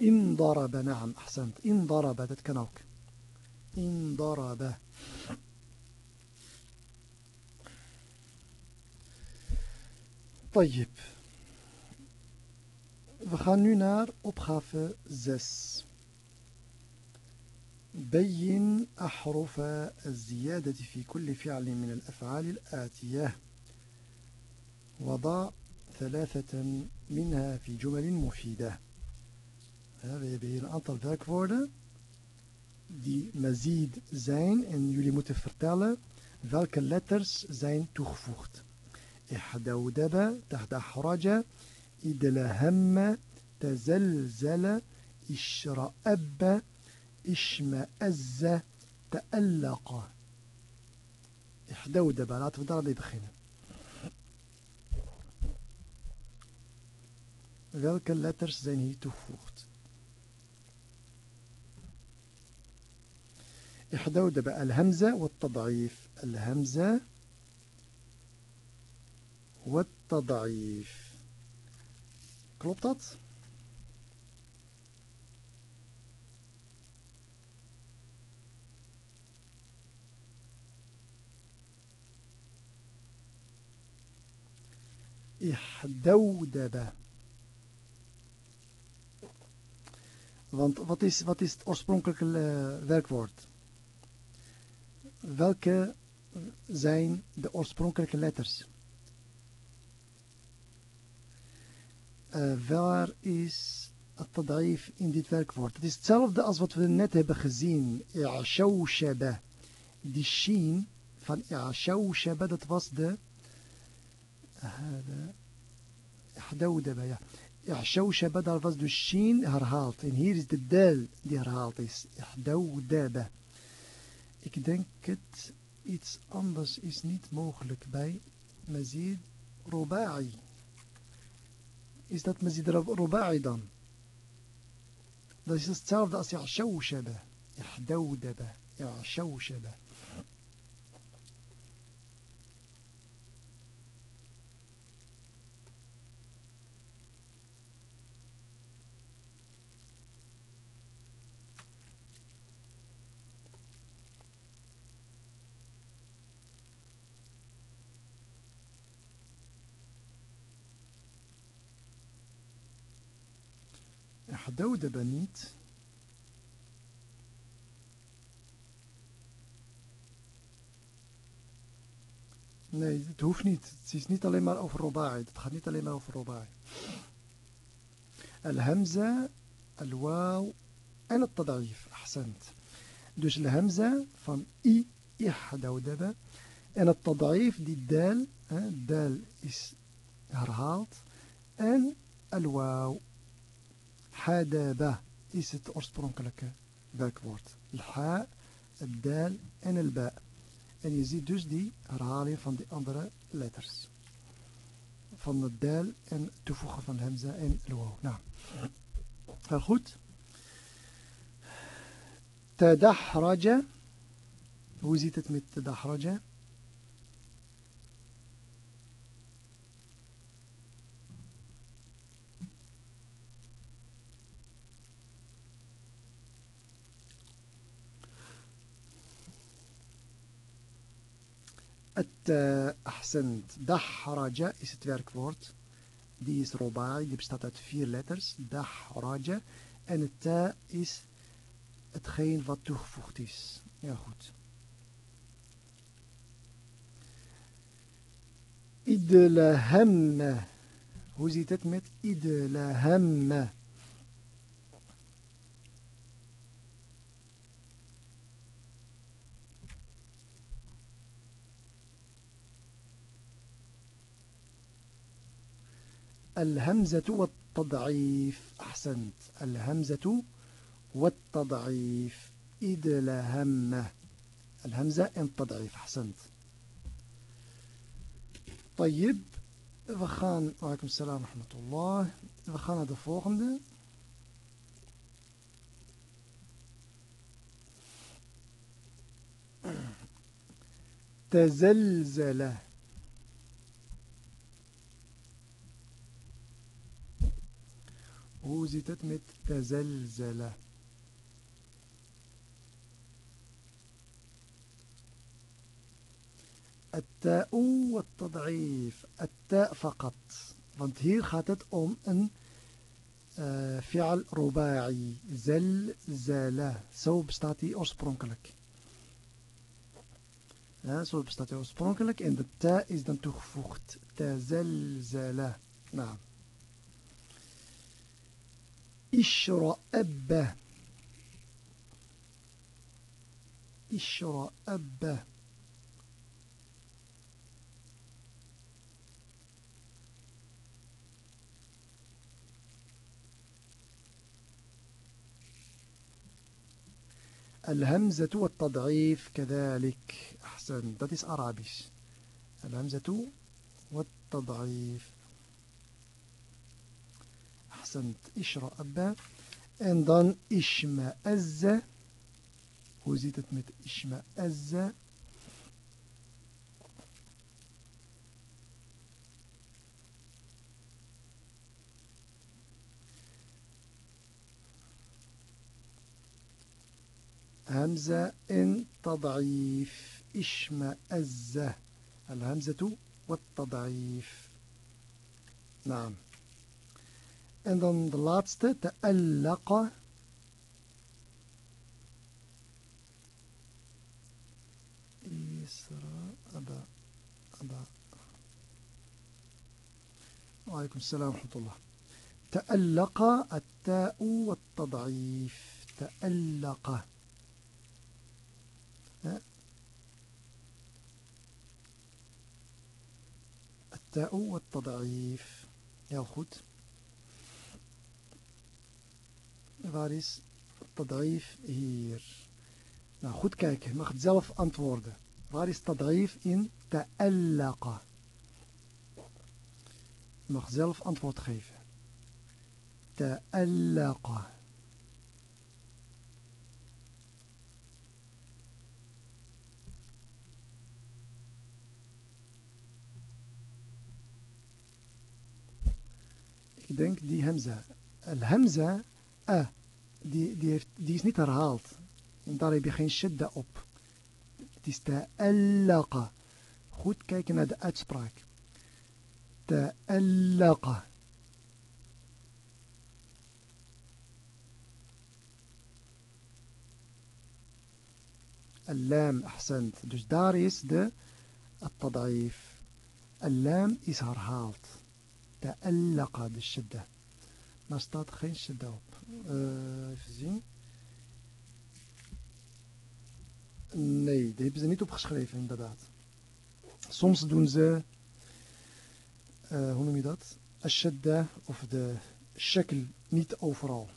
إن ضرب نعم أحسنت إن ضرب dat kan ook إن طيب. فخانو نار أبخاف زس بين أحرف الزيادة في كل فعل من الأفعال الآتية وضع ثلاثة منها في جمل مفيدة هذا يبين أنت الفاكفورد دي مزيد زين إن يلي متفرتالة ذلك letters زين تخفوخت إحدودب تحدحرج إدلهم تزلزل إشرأب إشمأز تألق. إحدودب laten we daarmee beginnen welke letters zijn hier toegevoegd إحدودب الهمزة والتضعيف. الهمزة والتضعيف klopt dat? Ihdawdaba. Want wat is, wat is het oorspronkelijke uh, werkwoord? Welke zijn de oorspronkelijke letters? Waar is het tadaif in dit werkwoord? Het is hetzelfde als wat we net hebben gezien. I'shawshaba. Die sheen van I'shawshaba, dat was de... إحدودبة ja. إحشوشبة daar was de sheen herhaald. En hier is de del die herhaald is. إحدودبة. Ik denk het iets anders is niet mogelijk bij mazid ruba'i. Is dat mazid ruba'i dan? Dat is hetzelfde als إحشوشبة. Hadodaba niet. Nee, het hoeft niet. Het is niet alleen maar over Robai. Het gaat niet alleen maar over Robai. Al-Hamza, Al-Waw en het Tada'if. Ahsend. Dus Al-Hamza van I, Ihdawdaba. En het Tada'if, die dal, dal is herhaald. En Al-Waw. Hadaba is het oorspronkelijke werkwoord. Ha, het dal en el ba. En je ziet dus die herhaling van die andere letters. Van het dal en toevoegen van hemza en el Nou, heel goed. Tadahraja. Hoe zit het met tadahraja? Uh, ahsend. Dahraja is het werkwoord. Die is robai. Die bestaat uit vier letters. Dahraja. En het ta is hetgeen wat toegevoegd is. Ja, goed. Idlahamme. Hoe zit het met idlahamme? الهمزة والتضعيف. أحسنت. الهمزة والتضعيف. إدلهم الهمزة en tad'if حسنت طيب we gaan alaikum salam rahmatullah we gaan naar de تزلزل. Hoe zit het met تزلزل التاء والتضعيف التاء فقط want hier gaat het om een uh, fi'al ruba'i zelzala zo bestaat die oorspronkelijk ja, zo bestaat hij oorspronkelijk en de ta is dan toegevoegd tazelzala nou إشرأب إشرأب الهمزة والتضعيف كذلك. أحسن that is الهمزة والتضعيف. أحسنت إشرأب en dan إشمأز hoe zit het met إشمأز همزة إن تضعيف إشمأز الهمزة والتضعيف. نعم. En dan de laatste, ta'allaqa. Isra, aba, aba. وعليكم السلام ورحمة الله. تألق التاء والتضعيف. تألق. التاء والتضعيف. heel goed Waar is tad'if hier? Nou, goed kijken. Je mag het zelf antwoorden. Waar is tad'if in ta'allaqa? Je mag zelf antwoord geven. Ta'allaqa. Ik denk die hamza. Al-hamza a, die, die, heeft, die is niet herhaald. En daar heb je geen shidda op. Het is ta'allaqa. Goed kijken naar de uitspraak. Ta'allaqa. اللام أحسنت dus daar is de التضعيف اللام is herhaald تألق بالشدة maar staat geen shidda op uh, even zien. Nee, die hebben ze niet opgeschreven inderdaad. Soms doen ze, uh, hoe noem je dat? Ashadda of de shekel niet overal.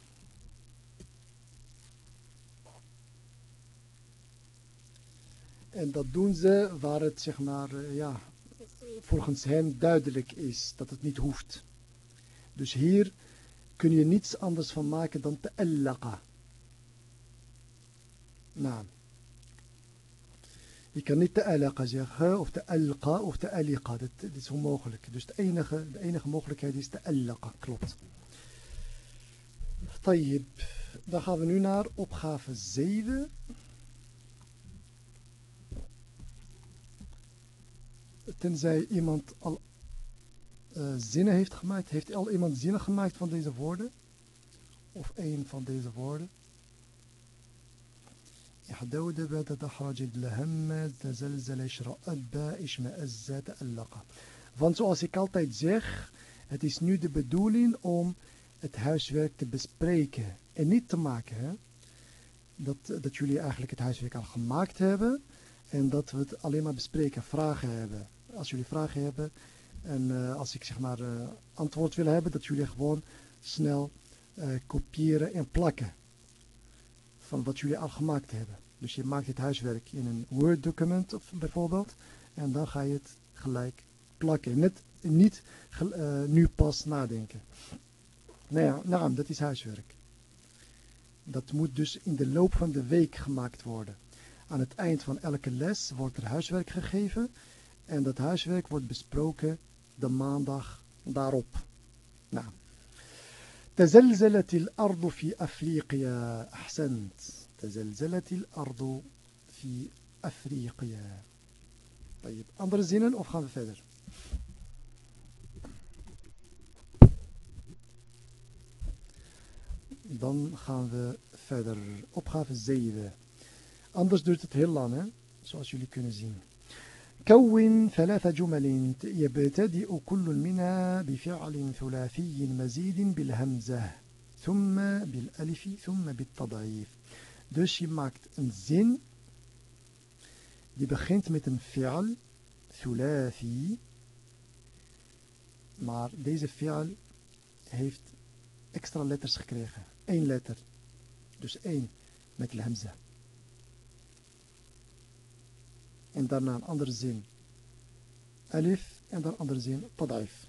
En dat doen ze waar het zeg maar, uh, ja, volgens hen duidelijk is dat het niet hoeft. Dus hier kun je niets anders van maken dan ta'allaqa. Nou. Je kan niet ta'allaqa zeggen, of ta'alqa, of ta'aliqa. Dat, dat is onmogelijk. Dus de enige, de enige mogelijkheid is ta'allaqa. Klopt. Tayyib. Dan gaan we nu naar opgave 7. Tenzij iemand al zinnen heeft gemaakt. Heeft al iemand zinnen gemaakt van deze woorden? Of één van deze woorden? يحدود بعد تحرج الهم تزلزل اشرأب اشمأز تألق Want zoals ik altijd zeg, het is nu de bedoeling om het huiswerk te bespreken en niet te maken. Hè? Dat, dat jullie eigenlijk het huiswerk al gemaakt hebben en dat we het alleen maar bespreken, vragen hebben. Als jullie vragen hebben, en uh, als ik zeg maar uh, antwoord wil hebben, dat jullie gewoon snel uh, kopiëren en plakken van wat jullie al gemaakt hebben. Dus je maakt het huiswerk in een Word document of bijvoorbeeld. En dan ga je het gelijk plakken. Net, niet nu pas nadenken. Nou ja, nou, dat is huiswerk. Dat moet dus in de loop van de week gemaakt worden. Aan het eind van elke les wordt er huiswerk gegeven. En dat huiswerk wordt besproken de maandag daarop. Nou. تزلزلت الأرض في أفريقيا أحسنت تزلزلت الأرض في أفريقيا طيب andere zinnen of gaan we verder dan gaan we verder opgave 7 anders duurt het heel lang hè zoals jullie kunnen zien كون ثلاث جمل يبتدئ كل منها بفعل ثلاثي مزيد بالهمزة ثم بالألف ثم بالتضعيف Dus je maakt een zin die begint met een fi'al, thulathi. Maar deze fi'al heeft extra letters gekregen. Eén letter. Dus één met de hamza. En daarna een andere zin. Alif en dan andere zin. Tad'if.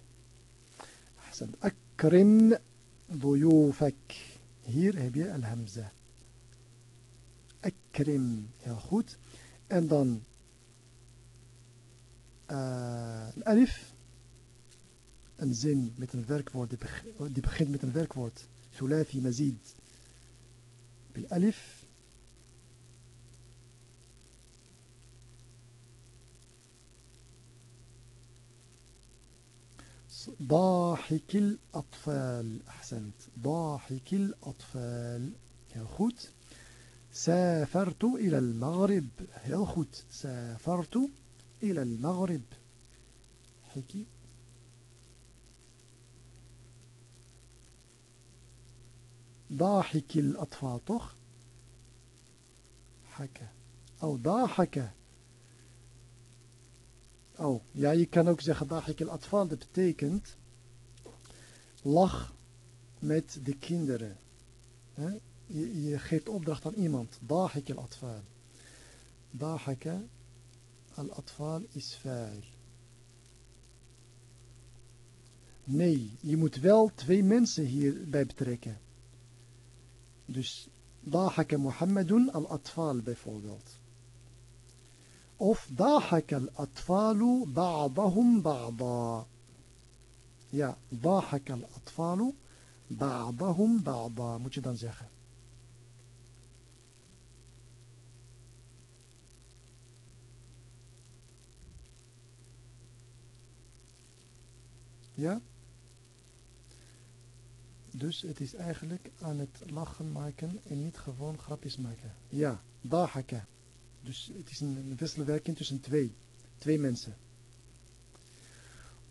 Akrim ضيوفك. Hier heb je al-hamza. Akrim. Heel goed. En dan uh, alif. Een zin met een werkwoord die begint met een werkwoord. ثلاثي مزيد بالألف ضاحك الأطفال. أحسنت. ضاحك الأطفال. heel سافرت إلى المغرب. heel سافرت إلى المغرب. حكي. ضاحك الأطفال. toch حكى. أو ضاحك. Oh, ja, je kan ook zeggen dagik el atfal, dat betekent lach met de kinderen. Je, je, geeft opdracht aan iemand. Dagik el atfal. Dahaka al atfal is fa'il. Nee, je moet wel twee mensen hierbij betrekken. Dus dahaka Muhammadun al atfal bijvoorbeeld. Of dahak al-atfalu ba'dahum ba'da. Ja, dahak al-atfalu ba'dahum ba'da, moet je dan zeggen. Ja? Dus het is eigenlijk aan het lachen maken en niet gewoon grapjes maken. Ja, dahaka. Dus het is een wisselwerking tussen twee. Twee mensen.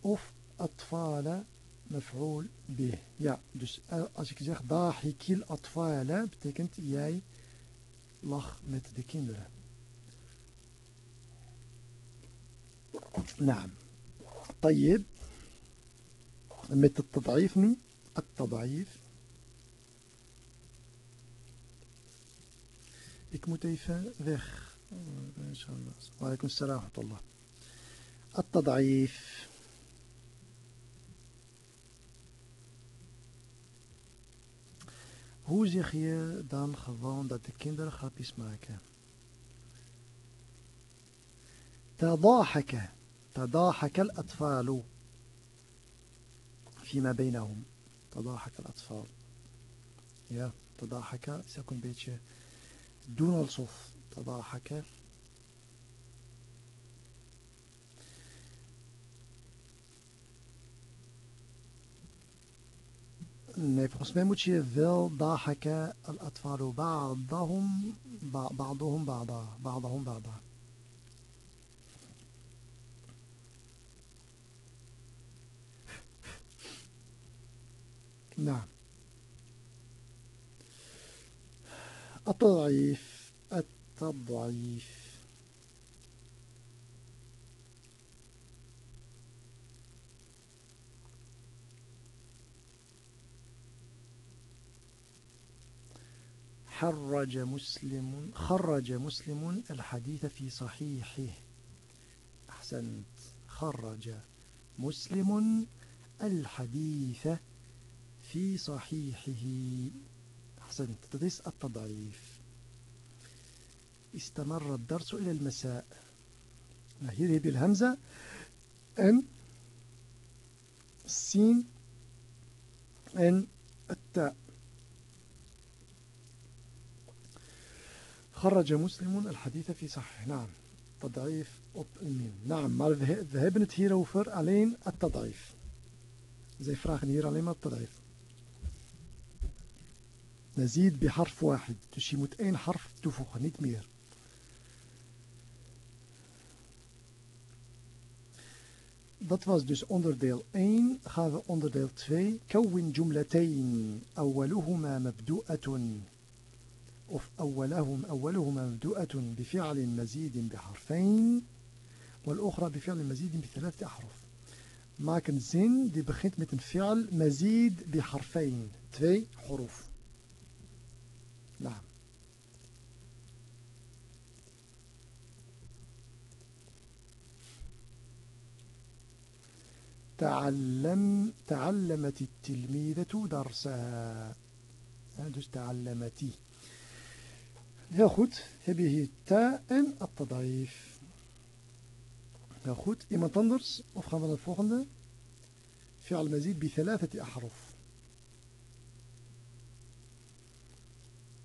Of atfala maf'ul bih. Ja, dus als ik zeg dahikil atfala, betekent jij lach met de kinderen. نعم طيب met het tad'if nu التضعيف ik moet even weg إن شاء الله. وعليكم السلام ورحمة الله. التضعيف. Hoe zeg je dan de kinderen grapjes maken? تضاحك تضاحك الأطفال فيما بينهم تضاحك الأطفال ja, تضاحك is ook een beetje تضاحك Nee, volgens mij moet je wel ضحك الأطفال بعضهم بعضهم بعضا بعضهم بعضا. نعم. التضعيف التضعيف حرج مسلم خرج مسلم الحديث في صحيحه. أحسنت. خرج مسلم الحديث في صحيحه. أحسنت. تدرس التضعيف. استمر الدرس إلى المساء. هذه بالهمزة. أن السين أن التاء. خرج مسلم الحديث في صحيح. نعم. تضعيف الميم. نعم. ما ذهبنا هنا وفر علينا التضعيف. زي فراغن هنا علينا التضعيف. نزيد بحرف واحد. تشي متين حرف تفوخ. نيت مير Dat was dus onderdeel 1. Gaan we onderdeel 2. كون جملتين أولهما مبدوءة of أولهم أولهما مبدوءة بفعل مزيد بحرفين والأخرى بفعل مزيد بثلاثة أحرف maak een zin die begint met een fi'al mazid bi. Twee huruf. Nou. تعلم تعلمت التلميذة درسها dus تعلمتي heel goed heb je hier ta en at-tadaif heel goed iemand anders of gaan we naar het volgende فعل مزيد بثلاثة أحرف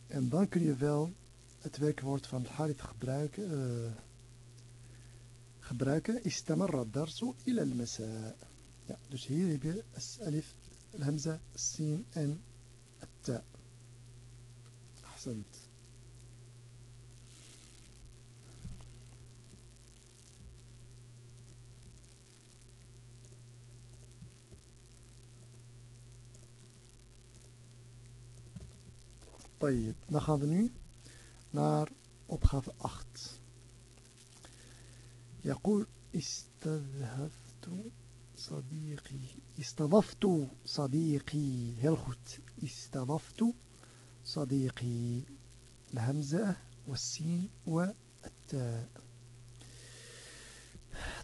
en dan kun je wel het werkwoord van Harith gebruiken uh, gebruiken استمر الدرس إلى المساء Ja, dus hier heb je alif, hamza, sin en ta. Ahsant. طيب dan gaan we nu naar opgave 8 يقول استذهبت صديقي استضفت صديقي heel استضفت صديقي الهمزة والسين والتاء.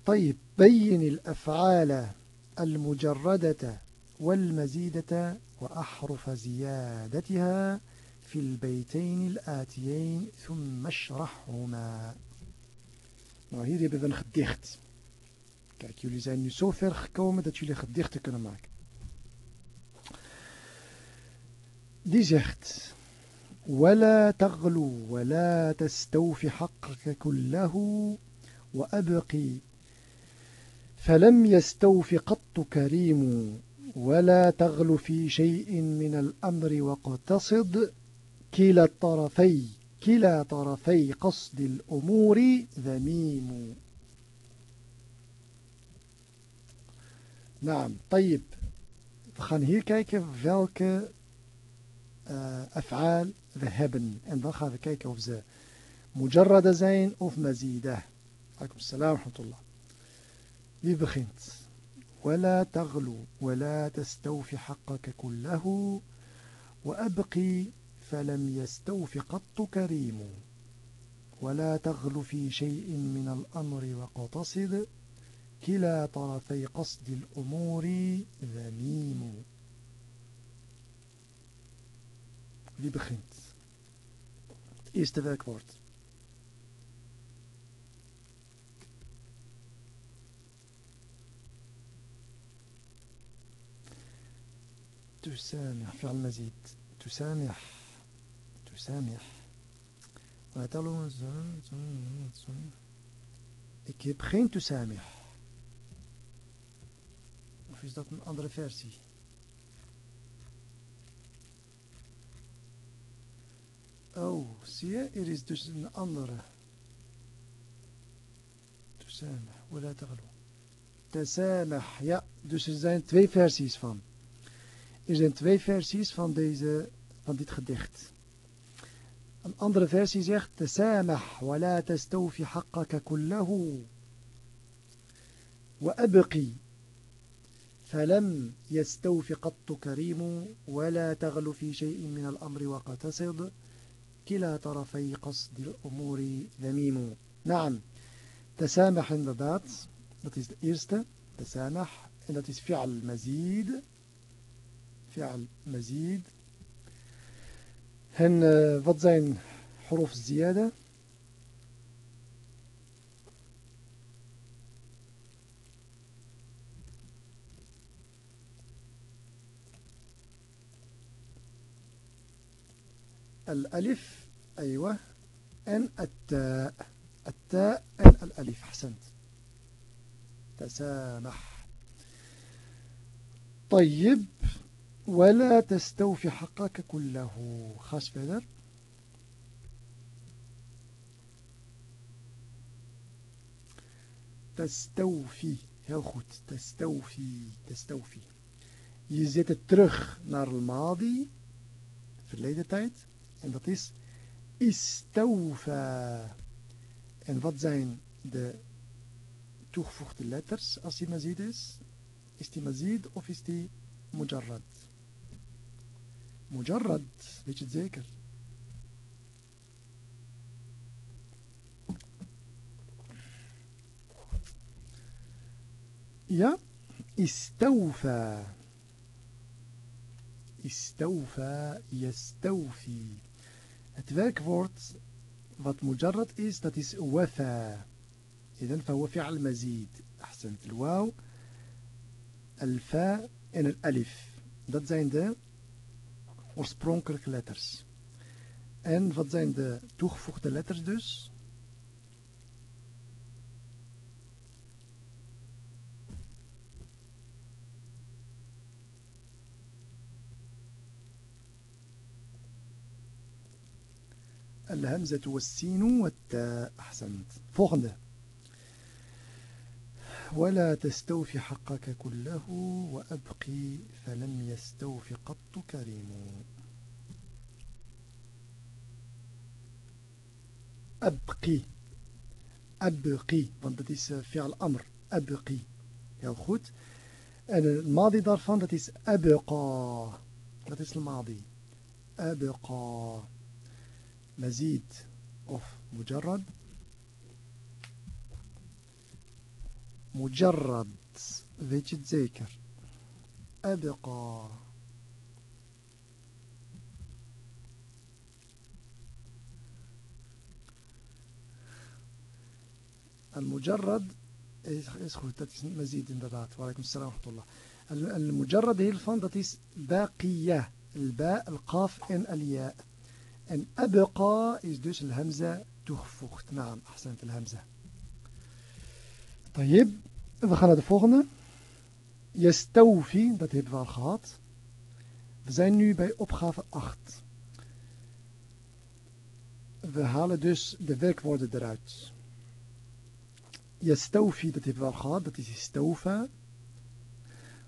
طيب بين الأفعال المجردة والمزيدة وأحرف زيادتها في البيتين الآتيين ثم اشرحهما. we een gedicht. Kijk, jullie zijn nu zo ver gekomen dat jullie gedichten kunnen maken. Die zegt... ولا تغلو ولا تستوف حقك كله وأبقي فلم يستوف قط كريم ولا تغلو في شيء من الأمر واقتصد كلا الطرفي كلا طرفي قصد الأمور ذميم Nou, طيب. We gaan hier kijken welke uh, af'aal we hebben. En dan gaan we kijken of ze mujarrada zijn of mazida. Alaikum salam wa rahmatullah. Wie begint? ولا تغلو ولا تستوفي حقك كله وأبقي فلم يستوف قط كريم ولا تغل في شيء من الأمر واقتصد كلا طرفي قصد الأمور ذميم. Wie begint? Het eerste werkwoord. تسامح فعل مزيد. تسامح. تسامح. Ik heb geen تسامح Of is dat een andere versie? Oh, zie je? Er is dus een andere. Tusamah, wala. Tasamah, ja. Dus er zijn twee versies van. Er zijn twee versies van, deze, van dit gedicht. Een andere versie zegt: Tasamah, wala tastawfi haqqaka kullahu. Wa. فلم يستوف قط كريم ولا تغل في شيء من الأمر وقتصد كلا طرفي قصد الأمور ذميم. نعم. تسامح inderdaad dat is de eerste. تسامح. En dat is fi'al mazid fi'al mazid en uh, wat zijn الألف أيوة. أن التاء. التاء أن الألف. حسنت تسامح. طيب. ولا تستوفي حقك كله. خاص فدر تستوفي. heel goed تستوفي. تستوفي. Het terug naar het madi verleden tijd. En dat is istawfa. En wat zijn de toegevoegde letters als die mazid is? Is die mazid of is die mujarrad? Mujarrad, weet je het zeker? Ja, istawfa. Istawfa, yastawfi. Het werkwoord wat mujarrad is, dat is wafa. إذن فهو فعل مزيد أحسنت الواو الفاء en het alif. Dat zijn de oorspronkelijke letters. En wat zijn de toegevoegde letters dus? الهمزة والسين والتاء. أحسنت. volgende ولا تستوفي حقك كله وأبقي فلم يستوفي قط كريم. أبقي. أبقي. Want فعل أمر أبقي. heel goed en het madi daarvan أبقى. Dat madi أبقى. مزيد of مجرد مجرد het zeker أبقى المجرد is niet مزيد inderdaad. وعليكم السلام ورحمة الله. المجرد dat is باقية. الباء القاف en الياء. En abqa is dus een hamza toegevoegd. Naam, ahsant al hamza. Tayyib. We gaan naar de volgende. Yastawfi, dat hebben we al gehad. We zijn nu bij opgave 8. We halen dus de werkwoorden eruit. Yastawfi, dat hebben we al gehad. Dat is istawfa.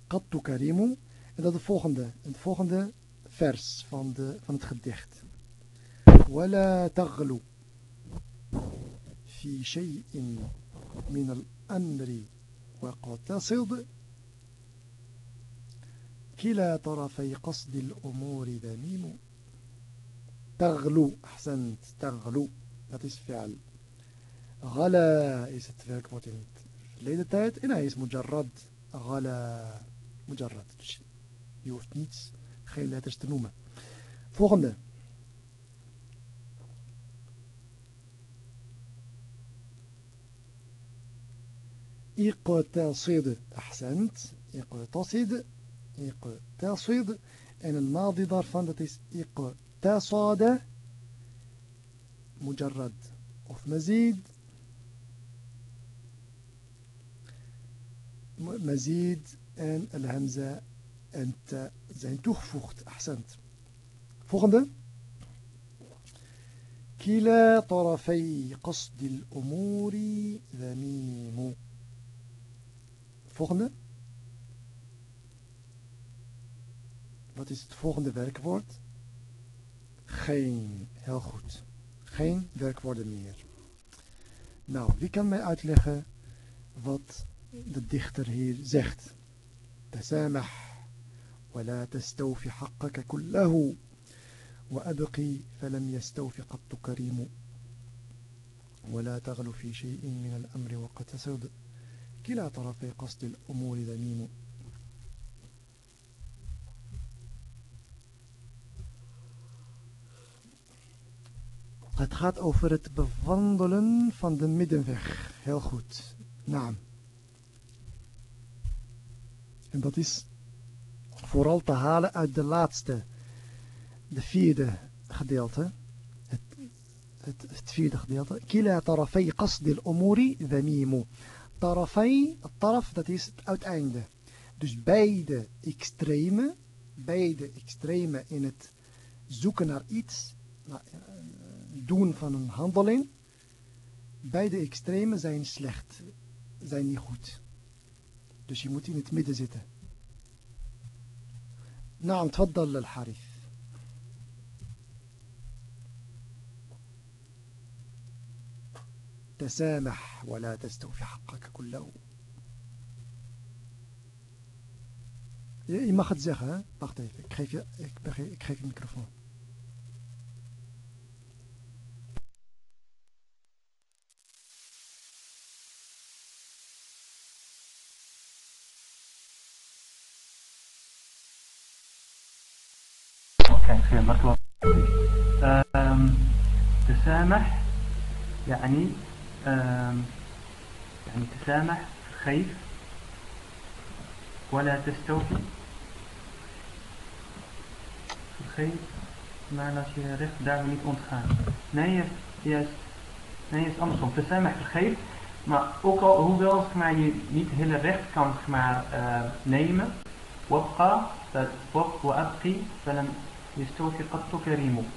Qattu karimu. En dat is de volgende, het volgende vers van, de, van het gedicht. ولا تغلو في شيء من الأمر واقتصد كلا طرفي قصد الأمور ذميم تغلو أحسنت تغلو dat is فعل غلا is het werkwoord in het verleden tijd en hij is mujarrad غلا mujarrad dus je hoeft niets geen letters te noemen volgende اقتصد أحسنت. اقتصد اقتصد het maadi daarvan dat إقتصاد مجرد of مزيد. مزيد en الهمزة te zijn toegevoegd أحسنت. volgende كلا طرفي قصد الأمور ذميم. Volgende. Wat is het volgende werkwoord? Geen. Heel goed. Geen werkwoorden meer. Nou, wie kan mij uitleggen wat de dichter hier zegt? تسامح ولا تستوفي حقك كله وأبقي فلم يستوف قط كريم ولا تغل في شيء من الأمر وقد تسد كلا طرفي قصد الأمور ذميم Het gaat over het bewandelen van de middenweg. Heel goed. Naam. En dat is vooral te halen uit de laatste, de vierde gedeelte. Het, het, het vierde gedeelte. Kila tarafay qasdil umuri dhamimu. tarafai, taraf, dat is het uiteinde. Dus beide extreme, beide extreme in het zoeken naar iets, naar, eh, doen van een handeling, beide extreme zijn slecht, zijn niet goed. Dus je moet in het midden zitten. Naam tfaddal al-harif. تسامح ولا تستوفي حقك كله. إيه، يا يما خد زيخ بختي كيف كيف الميكروفون. تسامح يعني يعني تسامح خيف ولا تستوفي vergeet maar als je recht daar niet ontgaan. Nee, juist, nee, is andersom. Tesamah vergeet, maar ook al, hoewel maar, je niet hele recht kan maar, uh, nemen, وابقى وابقي فلم يستوفي قط كريم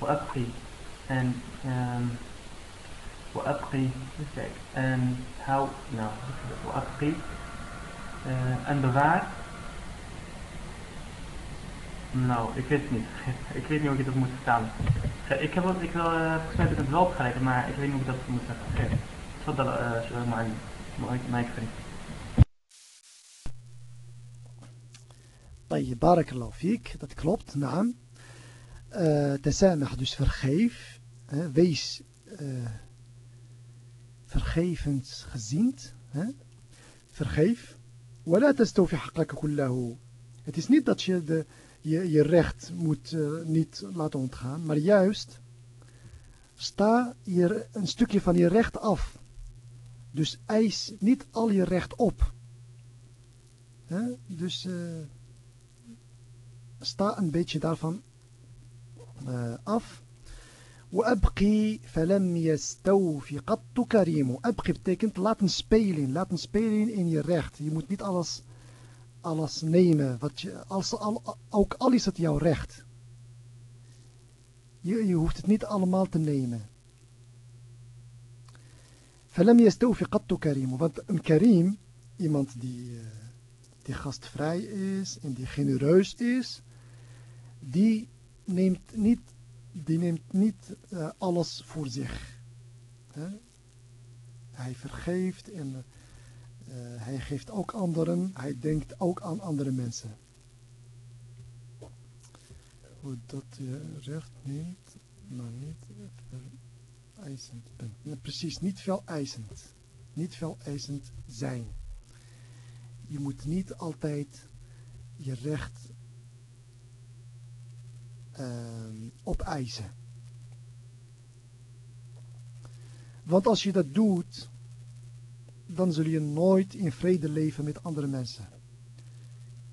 وأبقي en um, وأبقي kijk en hou nou وأبقي uh, en bewaar nou ik weet het niet ik weet niet hoe ik dat moet vertalen ik heb ik wil uh, volgens mij heb ik het wel begrepen maar ik weet niet hoe ik dat moet zeggen تفضل uh, معلم معك فريد طيب بارك الله فيك dat klopt naam uh, تسامح dus vergeef uh, wees vergevend gezind. Hè? Vergeef. Het is niet dat je de, je, je recht moet eh, niet laten ontgaan, maar juist sta je een stukje van je recht af. Dus eis niet al je recht op. Hè? Dus eh, sta een beetje daarvan eh, af وأبقي فلم يستوفي قط كريم أبقي betekent laten spelen laten spelen in je recht je moet niet alles alles nemen wat je, als, al, ook al is het jouw recht je, je hoeft het niet allemaal te nemen فلم يستوفي قط كريم want een karim iemand die, die gastvrij is en die genereus is die neemt niet, die neemt niet uh, alles voor zich. Hij vergeeft en uh, hij geeft ook anderen. Hij denkt ook aan andere mensen. Hoe dat je recht neemt, maar niet vereisend bent. Precies, niet veel eisend. Niet veel eisend zijn. Je moet niet altijd je recht opeisen. Want als je dat doet, dan zul je nooit in vrede leven met andere mensen.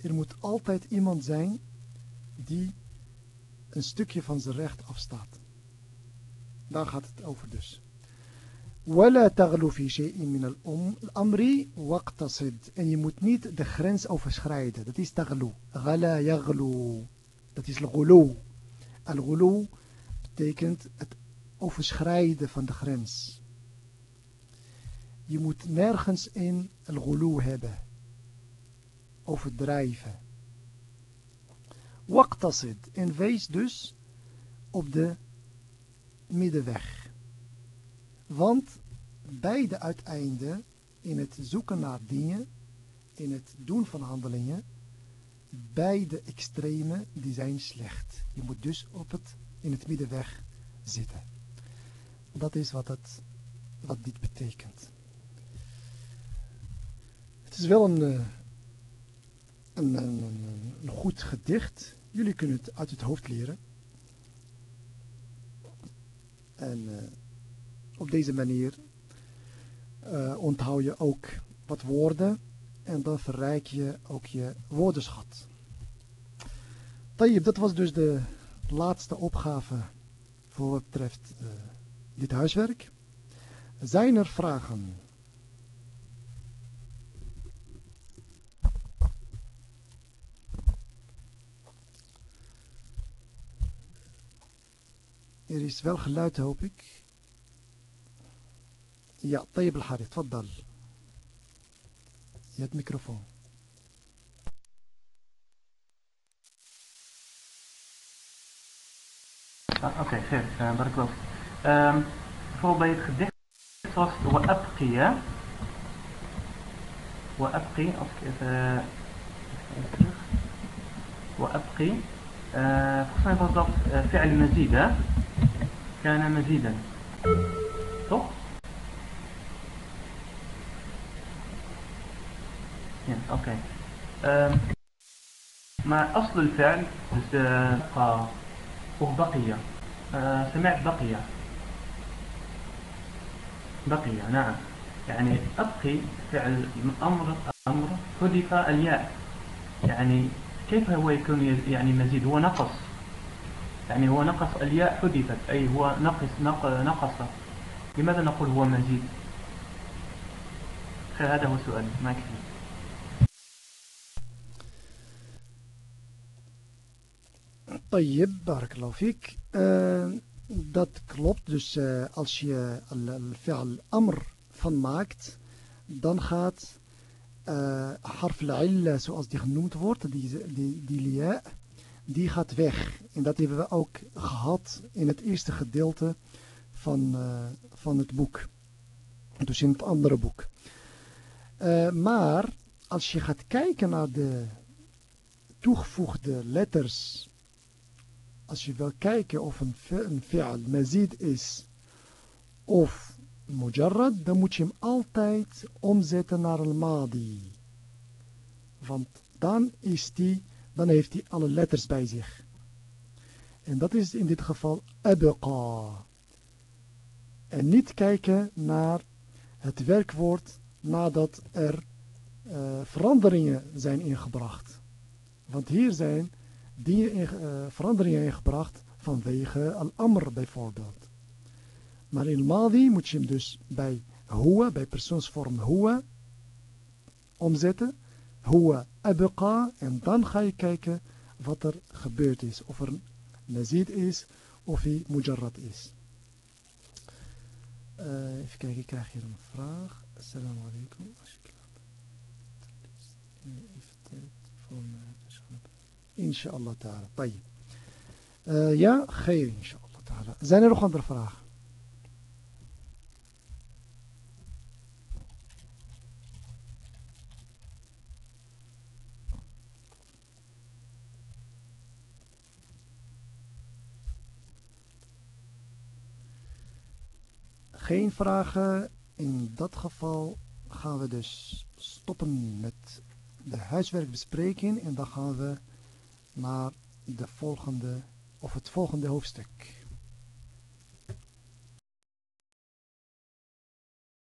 Er moet altijd iemand zijn die een stukje van zijn recht afstaat. Daar gaat het over dus. ولا تغلو في شيء من الأمر واقتصد en je moet niet de grens overschrijden dat is تغلو غلا يغلو dat is الغلو Al-ghulu betekent het overschrijden van de grens. Je moet nergens in al-ghulu hebben. Overdrijven. Waqtasid. En wees dus op de middenweg. Want beide uiteinden in het zoeken naar dingen, in het doen van handelingen, beide extremen die zijn slecht. Je moet dus op het, in het middenweg zitten. Dat is wat, het, wat dit betekent. Het is wel een, eh, een, een, een, goed gedicht. Jullie kunnen het uit het hoofd leren. En uh, op deze manier uh, onthoud je ook wat woorden en dan verrijk je ook je woordenschat. Tayyip, dat was dus de laatste opgave voor wat betreft eh, dit huiswerk. Zijn er vragen? Er is wel geluid, hoop ik. Ja, Tayyip al-Harith, wat dan? Je hebt microfoon. Ah, Oké, okay, خير uh, بارك الله um, bijvoorbeeld bij het gedicht zoals وأبقي hè? وأبقي als ik even, even terug وأبقي uh, volgens mij was dat uh, فعل مزيد hè كان مزيدا toch أوكي ما أصل الفعل؟ بقى بقي أه سمعت بقي بقي نعم. يعني أبقي فعل أمر أمر حذف الياء. يعني كيف هو يكون يعني مزيد؟ هو نقص. يعني هو نقص الياء حذفت أي هو نقص نقص. لماذا نقول هو مزيد؟ هذا هو سؤالي. ما كثير. Tayyib, barakallahu fik. Uh, dat klopt. Dus uh, als je al-fi'al amr van maakt, dan gaat uh, harf al zoals die genoemd wordt, die, die, die lia, die gaat weg. En dat hebben we ook gehad in het eerste gedeelte van, van het boek. Dus in het andere boek. Maar als je gaat kijken naar de toegevoegde letters als je wil kijken of een, een fi'al mazid is of mujarrad, dan moet je hem altijd omzetten naar een madi. Want dan, is die, dan heeft hij alle letters bij zich. En dat is in dit geval abqa. En niet kijken naar het werkwoord nadat er uh, veranderingen zijn ingebracht. Want hier zijn die in, uh, veranderingen ingebracht vanwege al-amr bijvoorbeeld. Maar in madi moet je hem dus bij huwa, bij persoonsvorm huwa, omzetten. Huwa abqa en dan ga je kijken wat er gebeurd is. Of er nazid is of hij mujarrad is. Uh, even kijken, ik krijg hier een vraag. Assalamu alaikum. Even tijd voor mij. Inshallah ta'ala. Eh, ja, geen inshallah ta'ala. Zijn er nog andere vragen? Geen vragen. In dat geval gaan we dus stoppen met de huiswerkbespreking en dan gaan we naar de volgende, of het volgende hoofdstuk.